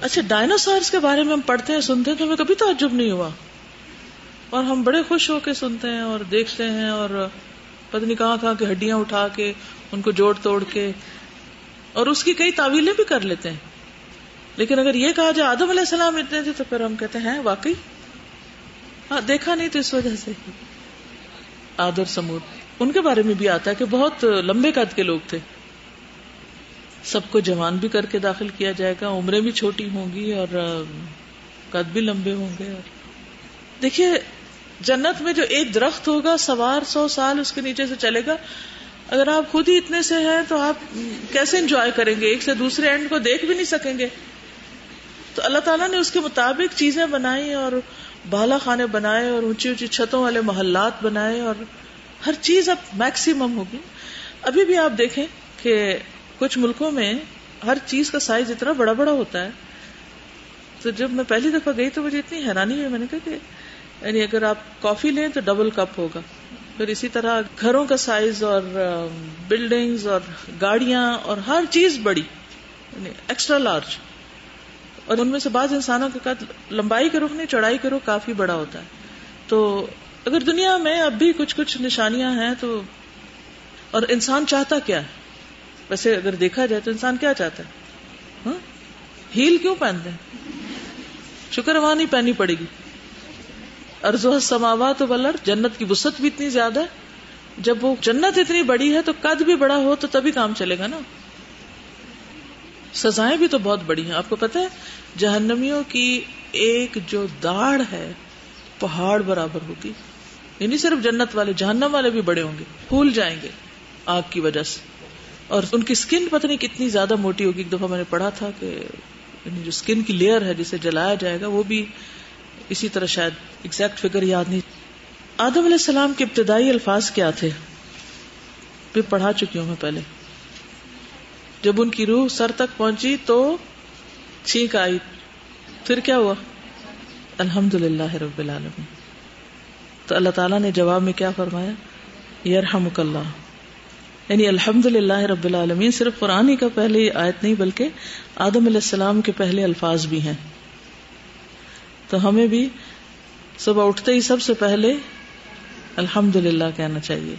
اچھا ڈائناسور کے بارے میں ہم پڑھتے ہیں، سنتے ہیں تو ہمیں کبھی تعجب نہیں ہوا۔ اور ہم بڑے خوش ہو کے سنتے ہیں اور دیکھتے ہیں اور پتہ کہاں کہاں کی ہڈیاں اٹھا کے، ان کو جوڑ توڑ کے۔ اور اس کی کئی تعویلیں بھی کر لیتے ہیں۔ لیکن اگر یہ کہا جائے آدم علیہ السلام اتنے تھے تو پھر ہم کہتے ہیں واقعی؟ ہاں دیکھا نہیں تو اس وجہ سے۔ آدر سمود، ان کے بارے میں بھی آتا ہے کہ بہت لمبے قد کے لوگ تھے۔ سب کو جوان بھی کر کے داخل کیا جائے گا، عمریں بھی چھوٹی ہوں گی اور قد بھی لمبے ہوں گے اور۔ دیکھیے، جنت میں جو ایک درخت ہوگا، سوار سو سال اس کے نیچے سے چلے گا۔ اگر آپ خود ہی اتنے سے ہیں تو آپ کیسے انجوائے کریں گے؟ ایک سے دوسرے اینڈ کو دیکھ بھی نہیں سکیں گے۔ تو اللہ تعالیٰ نے اس کے مطابق چیزیں بنائی اور بالا خانے بنائے اور اونچی اونچی چھتوں والے محلات بنائے اور ہر چیز اب میکسیمم ہوگی۔ ابھی بھی آپ دیکھیں کہ کچھ ملکوں میں ہر چیز کا سائز اتنا بڑا بڑا ہوتا ہے، تو جب میں پہلی دفعہ گئی تو مجھے اتنی حیرانی ہوئی، میں نے کہا کہ یعنی اگر آپ کافی لیں تو ڈبل کپ ہوگا۔ پھر اسی طرح گھروں کا سائز اور بلڈنگز اور گاڑیاں اور ہر چیز بڑی یعنی ایکسٹرا لارج اور ان میں سے بعض انسانوں کے قد لمبائی کے رخ نہیں چڑھائی کے رخ کافی بڑا ہوتا ہے۔ تو اگر دنیا میں اب بھی کچھ کچھ نشانیاں ہیں تو، اور انسان چاہتا کیا ہے؟ ویسے اگر دیکھا جائے تو انسان کیا چاہتا ہے؟ ہاں؟ ہیل کیوں پہنتے ہیں؟ شکر وہاں نہیں پہنی پڑے گی۔ ارض سماوا تو بلر جنت کی وسط بھی اتنی زیادہ ہے۔ جب وہ جنت اتنی بڑی ہے تو قد بھی بڑا ہو تو تبھی کام چلے گا نا۔ سزائیں بھی تو بہت بڑی ہیں۔ آپ کو پتا ہے، جہنمیوں کی ایک جو داڑھ ہے، پہاڑ برابر ہوگی۔ یعنی صرف جنت والے، جہنم والے بھی بڑے ہوں گے، پھول جائیں گے آگ کی وجہ سے۔ اور ان کی اسکن پتہ نہیں کتنی زیادہ موٹی ہوگی، ایک دفعہ میں نے پڑھا تھا کہ یعنی جو اسکن کی لیئر ہے جسے جلایا جائے گا، وہ بھی اسی طرح شاید ایگزیکٹ فگر یاد نہیں۔ آدم علیہ السلام کے ابتدائی الفاظ کیا تھے؟ پھر پڑھا چکی ہوں میں پہلے۔ جب ان کی روح سر تک پہنچی تو چھینک آئی۔ پھر کیا ہوا؟ الحمد للہ رب العالمین۔ تو اللہ تعالیٰ نے جواب میں کیا فرمایا؟ یرحمک اللہ۔ یعنی الحمد للہ رب العالمین، صرف قرآن کا پہلے آیت نہیں، بلکہ آدم علیہ السلام کے پہلے الفاظ بھی ہیں۔ تو ہمیں بھی صبح اٹھتے ہی سب سے پہلے الحمد للہ کہنا چاہیے۔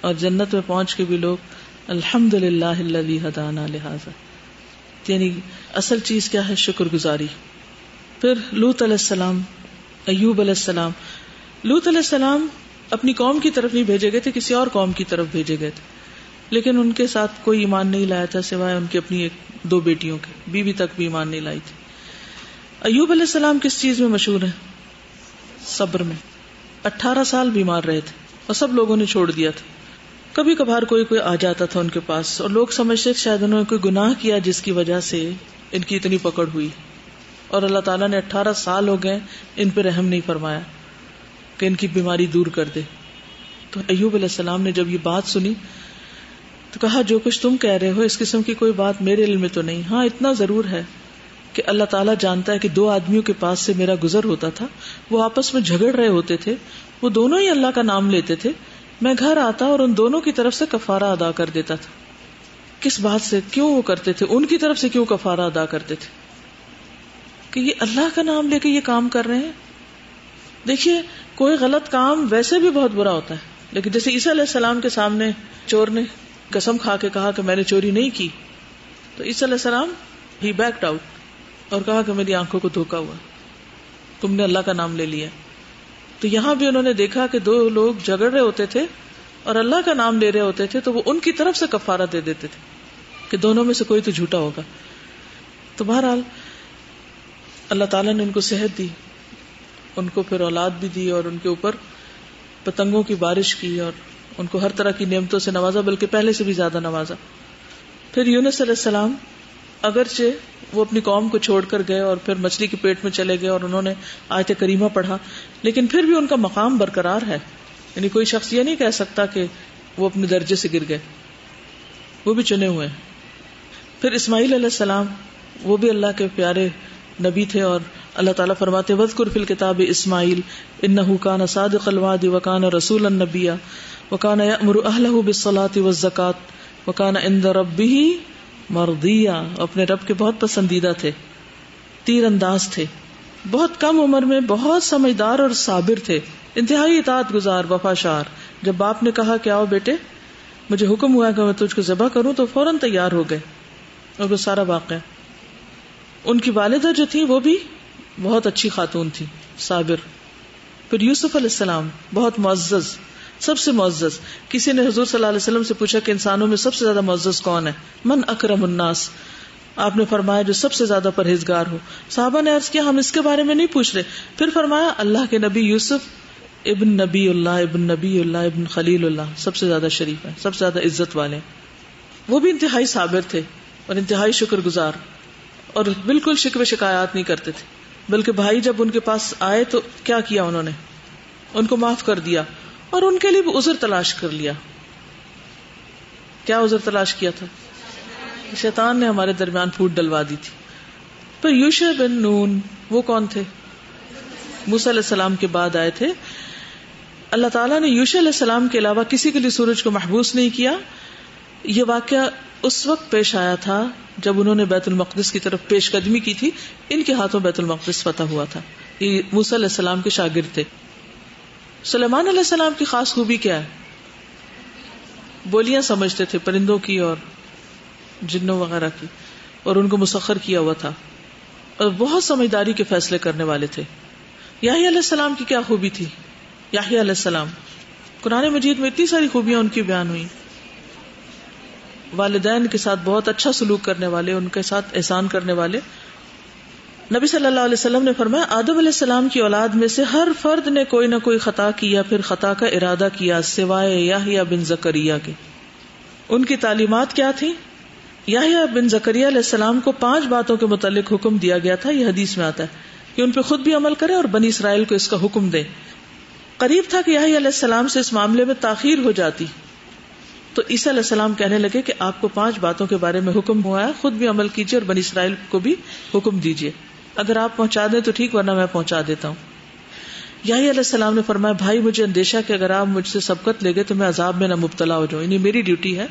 اور جنت میں پہنچ کے بھی لوگ الحمد للہ ہدانا لہٰذا۔ یعنی اصل چیز کیا ہے؟ شکر گزاری۔ پھر لوت علیہ السلام، ایوب علیہ السلام۔ لوت علیہ السلام اپنی قوم کی طرف نہیں بھیجے گئے تھے، کسی اور قوم کی طرف بھیجے گئے تھے۔ لیکن ان کے ساتھ کوئی ایمان نہیں لایا تھا سوائے ان کی اپنی ایک دو بیٹیوں کے۔ بیوی تک بھی ایمان نہیں لائی تھی۔ ایوب علیہ السلام کس چیز میں مشہور ہے صبر میں۔ اٹھارہ سال بیمار رہے تھے اور سب لوگوں نے چھوڑ دیا تھا۔ کبھی کبھار کوئی کوئی آ جاتا تھا ان کے پاس اور لوگ سمجھتے شاید انہوں نے کوئی گناہ کیا جس کی وجہ سے ان کی اتنی پکڑ ہوئی۔ اور اللہ تعالیٰ نے اٹھارہ سال ہو گئے ان پہ رحم نہیں فرمایا۔ کہ ان کی بیماری دور کر دے۔ تو ایوب علیہ السلام نے جب یہ بات سنی تو کہا، جو کچھ تم کہہ رہے ہو، اس قسم کی کوئی بات میرے علم میں تو نہیں۔ ہاں اتنا ضرور ہے کہ اللہ تعالیٰ جانتا ہے کہ دو آدمیوں کے پاس سے میرا گزر ہوتا تھا۔ وہ آپس میں جھگڑ رہے ہوتے تھے۔ وہ دونوں ہی اللہ کا نام لیتے تھے۔ میں گھر آتا اور ان دونوں کی طرف سے کفارہ ادا کر دیتا تھا۔ کس بات سے؟ کیوں وہ کرتے تھے؟ ان کی طرف سے کیوں کفارہ ادا کرتے تھے؟ کہ یہ اللہ کا نام لے کے یہ کام کر رہے ہیں؟ دیکھیے کوئی غلط کام ویسے بھی بہت برا ہوتا ہے۔ لیکن جیسے عیسیٰ علیہ السلام کے سامنے چور نے قسم کھا کے کہا کہ میں نے چوری نہیں کی، تو عیسیٰ علیہ السلام ہی بیک آؤٹ اور کہا کہ میری آنکھوں کو دھوکا ہوا، تم نے اللہ کا نام لے لیا۔ تو یہاں بھی انہوں نے دیکھا کہ دو لوگ جگڑ رہے ہوتے تھے اور اللہ کا نام لے رہے ہوتے تھے، تو وہ ان کی طرف سے کفارہ دے دیتے تھے کہ دونوں میں سے کوئی تو جھوٹا ہوگا۔ تو بہرحال اللہ تعالیٰ نے ان کو صحت دی۔ ان کو پھر اولاد بھی دی اور ان کے اوپر پتنگوں کی بارش کی اور ان کو ہر طرح کی نعمتوں سے نوازا، بلکہ پہلے سے بھی زیادہ نوازا۔ پھر یونس علیہ السلام اگرچہ وہ اپنی قوم کو چھوڑ کر گئے اور پھر مچھلی کے پیٹ میں چلے گئے اور انہوں نے آیت کریمہ پڑھا، لیکن پھر بھی ان کا مقام برقرار ہے۔ یعنی کوئی شخص یہ نہیں کہہ سکتا کہ وہ اپنے درجے سے گر گئے، وہ بھی چنے ہوئے۔ ہیں پھر اسماعیل علیہ السلام، وہ بھی اللہ کے پیارے نبی تھے اور اللہ تعالیٰ فرماتے وز قرفل کتاب اسماعیل ان کان صادق الواد وکان رسول النبی وکان امر اہل بسلاط و زکات وکان اند ربی مردیا اپنے رب کے بہت پسندیدہ تھے تیر انداز تھے، بہت کم عمر میں بہت سمجھدار اور صابر تھے، انتہائی اطاعت گزار وفا شار جب باپ نے کہا کہ آؤ بیٹے، مجھے حکم ہوا کہ میں تجھ کو ذبح کروں تو فوراً تیار ہو گئے۔ اور وہ سارا واقعہ۔ ان کی والدہ جو تھی وہ بھی بہت اچھی خاتون تھی، صابر۔ پھر یوسف علیہ السلام، بہت معزز، سب سے معزز۔ کسی نے حضور صلی اللہ علیہ وسلم سے پوچھا کہ انسانوں میں سب سے زیادہ معزز کون ہے؟ من اکرم الناس۔ آپ نے فرمایا جو سب سے زیادہ پرہیزگار ہو۔ صحابہ نے عرض کیا، ہم اس کے بارے میں نہیں پوچھ رہے۔ پھر فرمایا، اللہ کے نبی یوسف ابن نبی اللہ، ابن نبی اللہ، ابن خلیل اللہ، سب سے زیادہ شریف ہے سب سے زیادہ عزت والے وہ بھی انتہائی صابر تھے اور انتہائی شکر گزار اور بالکل شکو شکایات نہیں کرتے تھے۔ بلکہ بھائی جب ان کے پاس آئے تو کیا کیا انہوں نے؟ ان کو معاف کر دیا اور ان کے لیے بھی ازر تلاش کر لیا۔ کیا ازر تلاش کیا تھا؟ شیطان نے ہمارے درمیان پھوٹ ڈلوا دی تھی۔ پھر یوش بن نون، وہ کون تھے؟ موس علیہ السلام کے بعد آئے تھے۔ اللہ تعالیٰ نے یوش علیہ السلام کے علاوہ کسی کے لیے سورج کو محبوس نہیں کیا۔ یہ واقعہ اس وقت پیش آیا تھا جب انہوں نے بیت المقدس کی طرف پیش قدمی کی تھی۔ ان کے ہاتھوں بیت المقدس فتح ہوا تھا۔ یہ موس علیہ السلام کے شاگرد تھے۔ سلیمان علیہ السلام کی خاص خوبی کیا ہے؟ بولیاں سمجھتے تھے پرندوں کی اور جنوں وغیرہ کی۔ اور ان کو مسخر کیا ہوا تھا۔ اور بہت سمجھداری کے فیصلے کرنے والے تھے۔ یاہی علیہ السلام کی کیا خوبی تھی؟ یاہی علیہ السلام۔ قرآن مجید میں اتنی ساری خوبیاں ان کی بیان ہوئی والدین کے ساتھ بہت اچھا سلوک کرنے والے، ان کے ساتھ احسان کرنے والے۔ نبی صلی اللہ علیہ وسلم نے فرمایا، آدم علیہ السلام کی اولاد میں سے ہر فرد نے کوئی نہ کوئی خطا کیا پھر خطا کا ارادہ کیا، سوائے یا بن زکریہ کے۔ ان کی تعلیمات کیا تھی یا بن زکریہ علیہ السلام کو پانچ باتوں کے متعلق حکم دیا گیا تھا، یہ حدیث میں آتا ہے کہ ان پہ خود بھی عمل کرے اور بنی اسرائیل کو اس کا حکم دے قریب تھا کہ یا علیہ السلام سے اس معاملے میں تاخیر ہو جاتی۔ تو عیسیٰ علیہ السلام کہنے لگے کہ آپ کو پانچ باتوں کے بارے میں حکم ہوا ہے، خود بھی عمل کیجیے اور بنی اسرائیل کو بھی حکم دیجیے اگر آپ پہنچا دیں تو ٹھیک، ورنہ میں پہنچا دیتا ہوں۔ یہی علیہ السلام نے فرمایا، بھائی، مجھے اندیشہ کہ اگر آپ مجھ سے سبقت لے گئے تو میں عذاب میں نہ مبتلا ہو جاؤں۔ یعنی میری ڈیوٹی ہے۔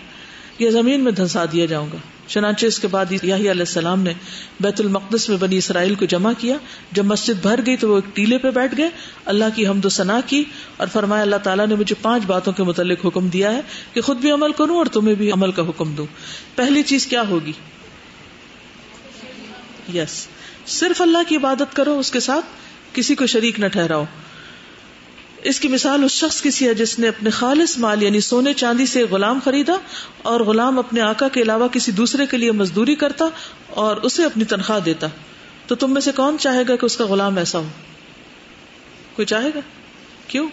یہ زمین میں دھنسا دیا جاؤں گا۔ چنانچہ اس کے بعد یہی علیہ السلام نے بیت المقدس میں بنی اسرائیل کو جمع کیا۔ جب مسجد بھر گئی تو وہ ایک ٹیلے پہ بیٹھ گئے۔ اللہ کی حمد و ثنا کی اور فرمایا، اللہ تعالیٰ نے مجھے پانچ باتوں کے متعلق حکم دیا ہے کہ خود بھی عمل کروں اور تمہیں بھی عمل کا حکم دوں۔ پہلی چیز کیا ہوگی؟ یس۔ صرف اللہ کی عبادت کرو اس کے ساتھ، کسی کو شریک نہ ٹھہراؤ۔ اس کی مثال اس شخص کی سی ہے جس نے اپنے خالص مال یعنی سونے چاندی سے غلام خریدا اور غلام اپنے آقا کے علاوہ کسی دوسرے کے لیے مزدوری کرتا اور اسے اپنی تنخواہ دیتا۔ تو تم میں سے کون چاہے گا کہ اس کا غلام ایسا ہو؟ کوئی چاہے گا؟ کیوں؟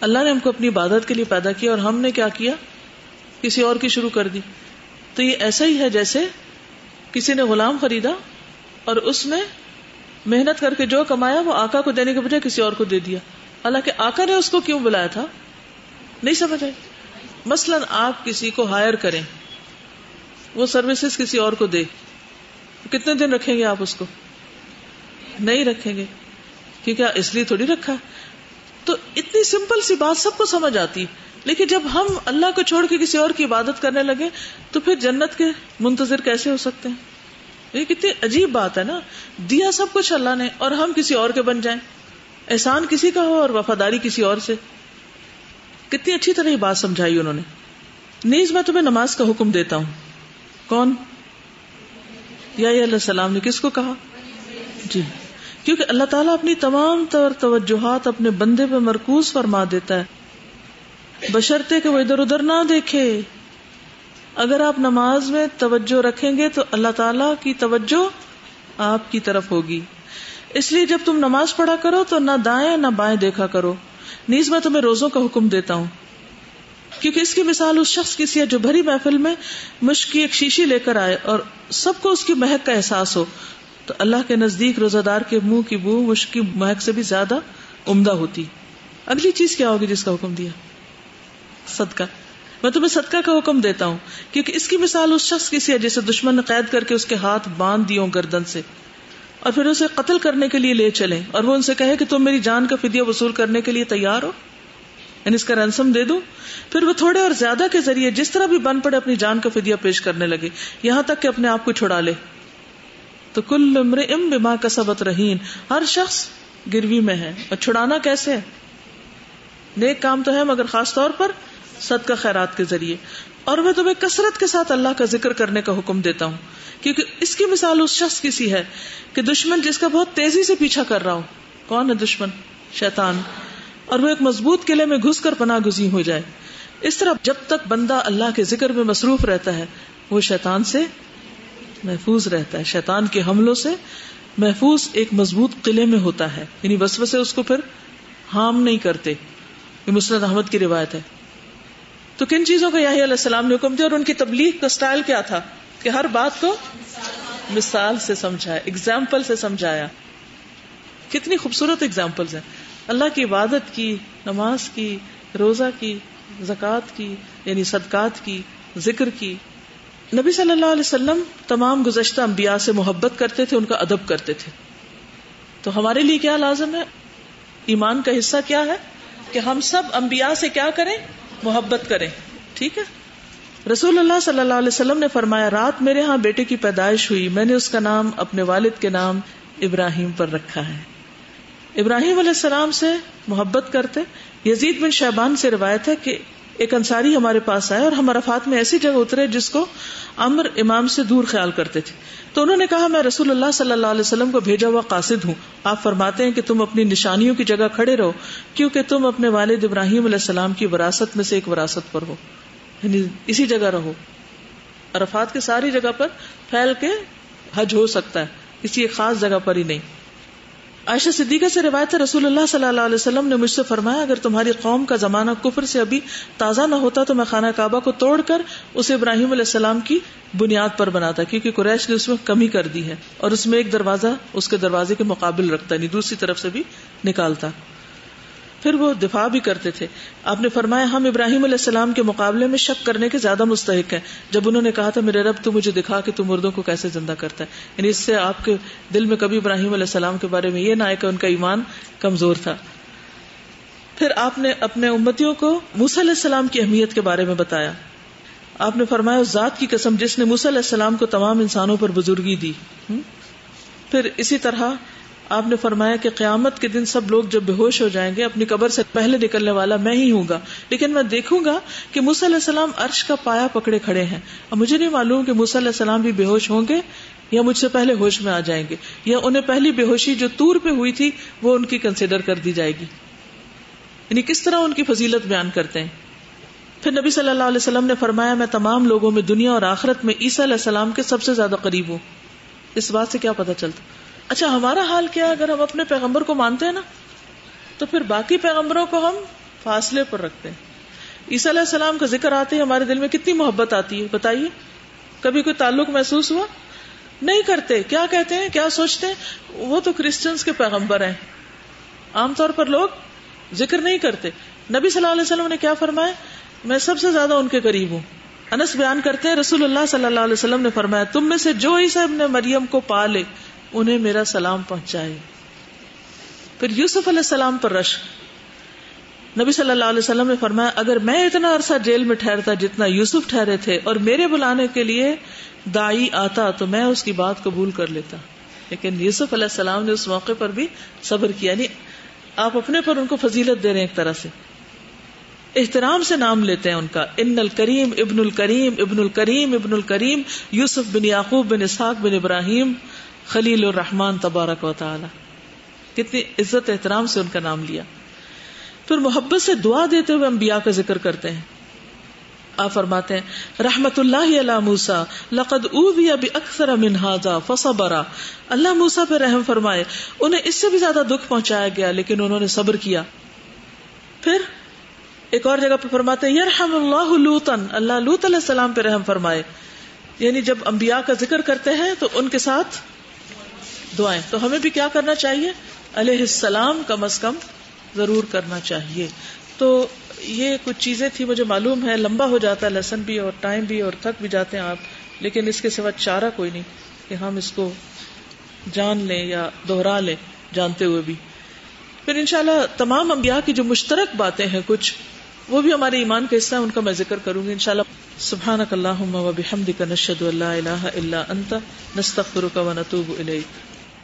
اللہ نے ہم کو اپنی عبادت کے لیے پیدا کیا اور ہم نے کیا کیا؟ کسی اور کی شروع کر دی۔ تو یہ ایسا ہی ہے جیسے کسی نے غلام خریدا اور اس میں محنت کر کے جو کمایا وہ آقا کو دینے کے بجائے کسی اور کو دے دیا۔ حالانکہ آقا نے اس کو کیوں بلایا تھا؟ نہیں سمجھ آئی۔ مثلاً آپ کسی کو ہائر کریں، وہ سروسز کسی اور کو دے۔ کتنے دن رکھیں گے آپ اس کو؟ نہیں رکھیں گے۔ کیونکہ اس لیے تھوڑی رکھا۔ تو اتنی سمپل سی بات سب کو سمجھ آتی۔ لیکن جب ہم اللہ کو چھوڑ کے کسی اور کی عبادت کرنے لگے، تو پھر جنت کے منتظر کیسے ہو سکتے ہیں؟ یہ کتنی عجیب بات ہے نا۔ دیا سب کچھ اللہ نے اور ہم کسی اور کے بن جائیں۔ احسان کسی کا ہو اور وفاداری کسی اور سے۔ کتنی اچھی طرح یہ بات سمجھائی انہوں نے۔ نیز میں تمہیں نماز کا حکم دیتا ہوں۔ کون؟ یا اللہ السلام نے کس کو کہا؟ جی۔ کیونکہ اللہ تعالیٰ اپنی تمام طور توجہات اپنے بندے پہ مرکوز فرما دیتا ہے۔ بشرتے کہ وہ ادھر ادھر نہ دیکھے۔ اگر آپ نماز میں توجہ رکھیں گے تو اللہ تعالی کی توجہ آپ کی طرف ہوگی۔ اس لیے جب تم نماز پڑھا کرو تو نہ دائیں نہ بائیں دیکھا کرو۔ نیز میں تمہیں روزوں کا حکم دیتا ہوں۔ کیونکہ اس کی مثال اس شخص کی سی جو بھری محفل میں مشق کی ایک شیشی لے کر آئے اور سب کو اس کی مہک کا احساس ہو۔ تو اللہ کے نزدیک روزہ دار کے منہ کی بو مشق کی مہک سے بھی زیادہ عمدہ ہوتی۔ اگلی چیز کیا ہوگی جس کا حکم دیا؟ صدقہ۔ میں تمہیں صدقہ کا حکم دیتا ہوں، کیونکہ اس کی مثال اس شخص کی سی ہے جسے دشمن نے قید کر کے اس کے ہاتھ باندھ دیوں گردن سے۔ اور پھر اسے قتل کرنے کے لیے لے چلے اور وہ ان سے کہے کہ تم میری جان کا فدیہ وصول کرنے کے لیے تیار ہو۔ یعنی اس کا رنسم دے دوں۔ پھر وہ تھوڑے اور زیادہ کے ذریعے جس طرح بھی بن پڑے اپنی جان کا فدیہ پیش کرنے لگے، یہاں تک کہ اپنے آپ کو چھڑا لے۔ تو کل ام بما کا سبت رہین، ہر شخص گروی میں ہے۔ اور چھڑانا کیسے ہے؟ نیک کام تو ہے، مگر خاص طور پر صدقہ خیرات کے ذریعے۔ اور میں تمہیں کثرت کے ساتھ اللہ کا ذکر کرنے کا حکم دیتا ہوں، کیونکہ اس کی مثال اس شخص کی سی ہے کہ دشمن جس کا بہت تیزی سے پیچھا کر رہا ہو، کون ہے دشمن؟ شیطان۔ اور وہ ایک مضبوط قلعے میں گھس کر پناہ گزی ہو جائے۔ اس طرح جب تک بندہ اللہ کے ذکر میں مصروف رہتا ہے، وہ شیطان سے محفوظ رہتا ہے۔ شیطان کے حملوں سے محفوظ ایک مضبوط قلعے میں ہوتا ہے۔ یعنی بس اس کو پھر ہارم نہیں کرتے۔ یہ مسرت احمد کی روایت ہے۔ تو کن چیزوں کا یاہی علیہ السلام نے حکم دیا اور ان کی تبلیغ کا سٹائل کیا تھا کہ ہر بات کو مثال سے سمجھایا اگزامپل سے سمجھایا۔ کتنی خوبصورت اگزامپل ہیں۔ اللہ کی عبادت کی، نماز کی، روزہ کی، زکوٰۃ کی یعنی صدقات کی، ذکر کی۔ نبی صلی اللہ علیہ وسلم تمام گزشتہ انبیاء سے محبت کرتے تھے، ان کا ادب کرتے تھے۔ تو ہمارے لیے کیا لازم ہے؟ ایمان کا حصہ کیا ہے؟ کہ ہم سب انبیاء سے کیا کریں؟ محبت کریں۔ ٹھیک ہے؟ رسول اللہ صلی اللہ علیہ وسلم نے فرمایا، رات میرے ہاں بیٹے کی پیدائش ہوئی۔ میں نے اس کا نام، اپنے والد کے نام ابراہیم پر رکھا ہے۔ ابراہیم علیہ السلام سے محبت کرتے۔ یزید بن شہبان سے روایت ہے کہ ایک انصاری ہمارے پاس آئے اور ہم عرفات میں ایسی جگہ اترے جس کو امر امام سے دور خیال کرتے تھے۔ تو انہوں نے کہا، میں رسول اللہ صلی اللہ علیہ وسلم کو بھیجا ہوا قاصد ہوں۔ آپ فرماتے ہیں کہ تم اپنی نشانیوں کی جگہ کھڑے رہو، کیونکہ تم اپنے والد ابراہیم علیہ السلام کی وراثت میں سے ایک وراثت پر ہو۔ یعنی اسی جگہ رہو۔ عرفات کے ساری جگہ پر پھیل کے حج ہو سکتا ہے، کسی ایک خاص جگہ پر ہی نہیں۔ عائشہ صدیقہ سے روایت رسول اللہ صلی اللہ علیہ وسلم نے مجھ سے فرمایا، اگر تمہاری قوم کا زمانہ کفر سے ابھی تازہ نہ ہوتا تو میں خانہ کعبہ کو توڑ کر اسے ابراہیم علیہ السلام کی بنیاد پر بناتا، کیونکہ قریش نے اس میں کمی کر دی ہے اور اس میں ایک دروازہ اس کے دروازے کے مقابل رکھتا نہیں دوسری طرف سے بھی نکالتا۔ پھر وہ دفاع بھی کرتے تھے۔ آپ نے فرمایا، ہم ابراہیم علیہ السلام کے مقابلے میں شک کرنے کے زیادہ مستحق ہیں۔ جب انہوں نے کہا تھا، میرے رب، تو مجھے دکھا کہ تم مردوں کو کیسے زندہ کرتا ہے۔ یعنی اس سے آپ کے دل میں کبھی ابراہیم علیہ السلام کے بارے میں یہ نہ آئے کہ ان کا ایمان کمزور تھا۔ پھر آپ نے اپنے امتیوں کو موسی علیہ السلام کی اہمیت کے بارے میں بتایا۔ آپ نے فرمایا، اس ذات کی قسم جس نے موسی علیہ السلام کو تمام انسانوں پر بزرگی دی۔ پھر اسی طرح آپ نے فرمایا کہ قیامت کے دن سب لوگ جب بے ہوش ہو جائیں گے، اپنی قبر سے پہلے نکلنے والا میں ہی ہوں گا۔ لیکن میں دیکھوں گا کہ موسی علیہ السلام عرش کا پایا پکڑے کھڑے ہیں۔ اور مجھے نہیں معلوم کہ موسی علیہ السلام بھی بے ہوش ہوں گے یا مجھ سے پہلے ہوش میں آ جائیں گے، یا انہیں پہلی بے ہوشی جو تور پہ ہوئی تھی، وہ ان کی کنسیڈر کر دی جائے گی۔ یعنی کس طرح ان کی فضیلت بیان کرتے ہیں؟ پھر نبی صلی اللہ علیہ وسلم نے فرمایا، میں تمام لوگوں میں دنیا اور آخرت میں عیسیٰ علیہ السلام کے سب سے زیادہ قریب ہوں۔ اس بات سے کیا پتا چلتا؟ اچھا ہمارا حال کیا اگر ہم اپنے پیغمبر کو مانتے ہیں نا، تو پھر باقی پیغمبروں کو ہم فاصلے پر رکھتے ہیں۔ عیسی علیہ السلام کا ذکر آتے ہی ہمارے دل میں کتنی محبت آتی ہے، بتائیے؟ کبھی کوئی تعلق محسوس ہوا؟ نہیں کرتے۔ کیا کہتے ہیں؟ کیا سوچتے ہیں؟ وہ تو کرسچنس کے پیغمبر ہیں۔ عام طور پر لوگ ذکر نہیں کرتے۔ نبی صلی اللہ علیہ وسلم نے کیا فرمایا؟ میں سب سے زیادہ ان کے قریب ہوں۔ انس بیان کرتے ہیں، رسول اللہ صلی اللہ علیہ وسلم نے فرمایا، تم میں سے جو عیسی ابن مریم کو پالے انہیں میرا سلام پہنچائے۔ پھر یوسف علیہ السلام پر رش۔ نبی صلی اللہ علیہ وسلم نے فرمایا، اگر میں اتنا عرصہ جیل میں ٹھہرتا جتنا یوسف ٹھہرے تھے اور میرے بلانے کے لیے دائی آتا، تو میں اس کی بات قبول کر لیتا۔ لیکن یوسف علیہ السلام نے اس موقع پر بھی صبر کیا۔ یعنی آپ اپنے پر ان کو فضیلت دے رہے ہیں ایک طرح سے۔ احترام سے نام لیتے ہیں ان کا۔ ان الکریم ابن الکریم ابن الکریم ابن الکریم، یوسف بن یعقوب بن اسحاق بن ابراہیم۔ خلیل الرحمان تبارک و تعالی۔ کتنی عزت احترام سے ان کا نام لیا۔ پھر محبت سے دعا دیتے ہوئے انبیاء کا ذکر کرتے ہیں۔ آپ فرماتے ہیں، رحمت اللہ علی موسا لقد اوبیا باکثر من هذا فصبر اللہ موسا پہ رحم فرمائے، انہیں اس سے بھی زیادہ دکھ پہنچایا گیا، لیکن انہوں نے صبر کیا۔ پھر ایک اور جگہ پہ فرماتے ہیں، یرحم اللہ لوتن اللہ لوت علیہ السلام پہ رحم فرمائے۔ یعنی جب انبیاء کا ذکر کرتے ہیں تو ان کے ساتھ دعائیں۔ تو ہمیں بھی کیا کرنا چاہیے؟ علیہ السلام کم از کم ضرور کرنا چاہیے۔ تو یہ کچھ چیزیں تھی مجھے معلوم ہے، لمبا ہو جاتا ہے لیسن بھی اور ٹائم بھی اور تھک بھی جاتے ہیں آپ۔ لیکن اس کے سوا چارہ کوئی نہیں کہ ہم اس کو جان لیں یا دوہرا لیں جانتے ہوئے بھی۔ پھر انشاءاللہ تمام انبیاء کی جو مشترک باتیں ہیں کچھ، وہ بھی ہمارے ایمان کا حصہ ہے ان کا میں ذکر کروں گی انشاءاللہ۔ سبحانک اللہم و بحمدک، نشہد اللہ الہ الا انت، نستغفرک و نتوب الیک۔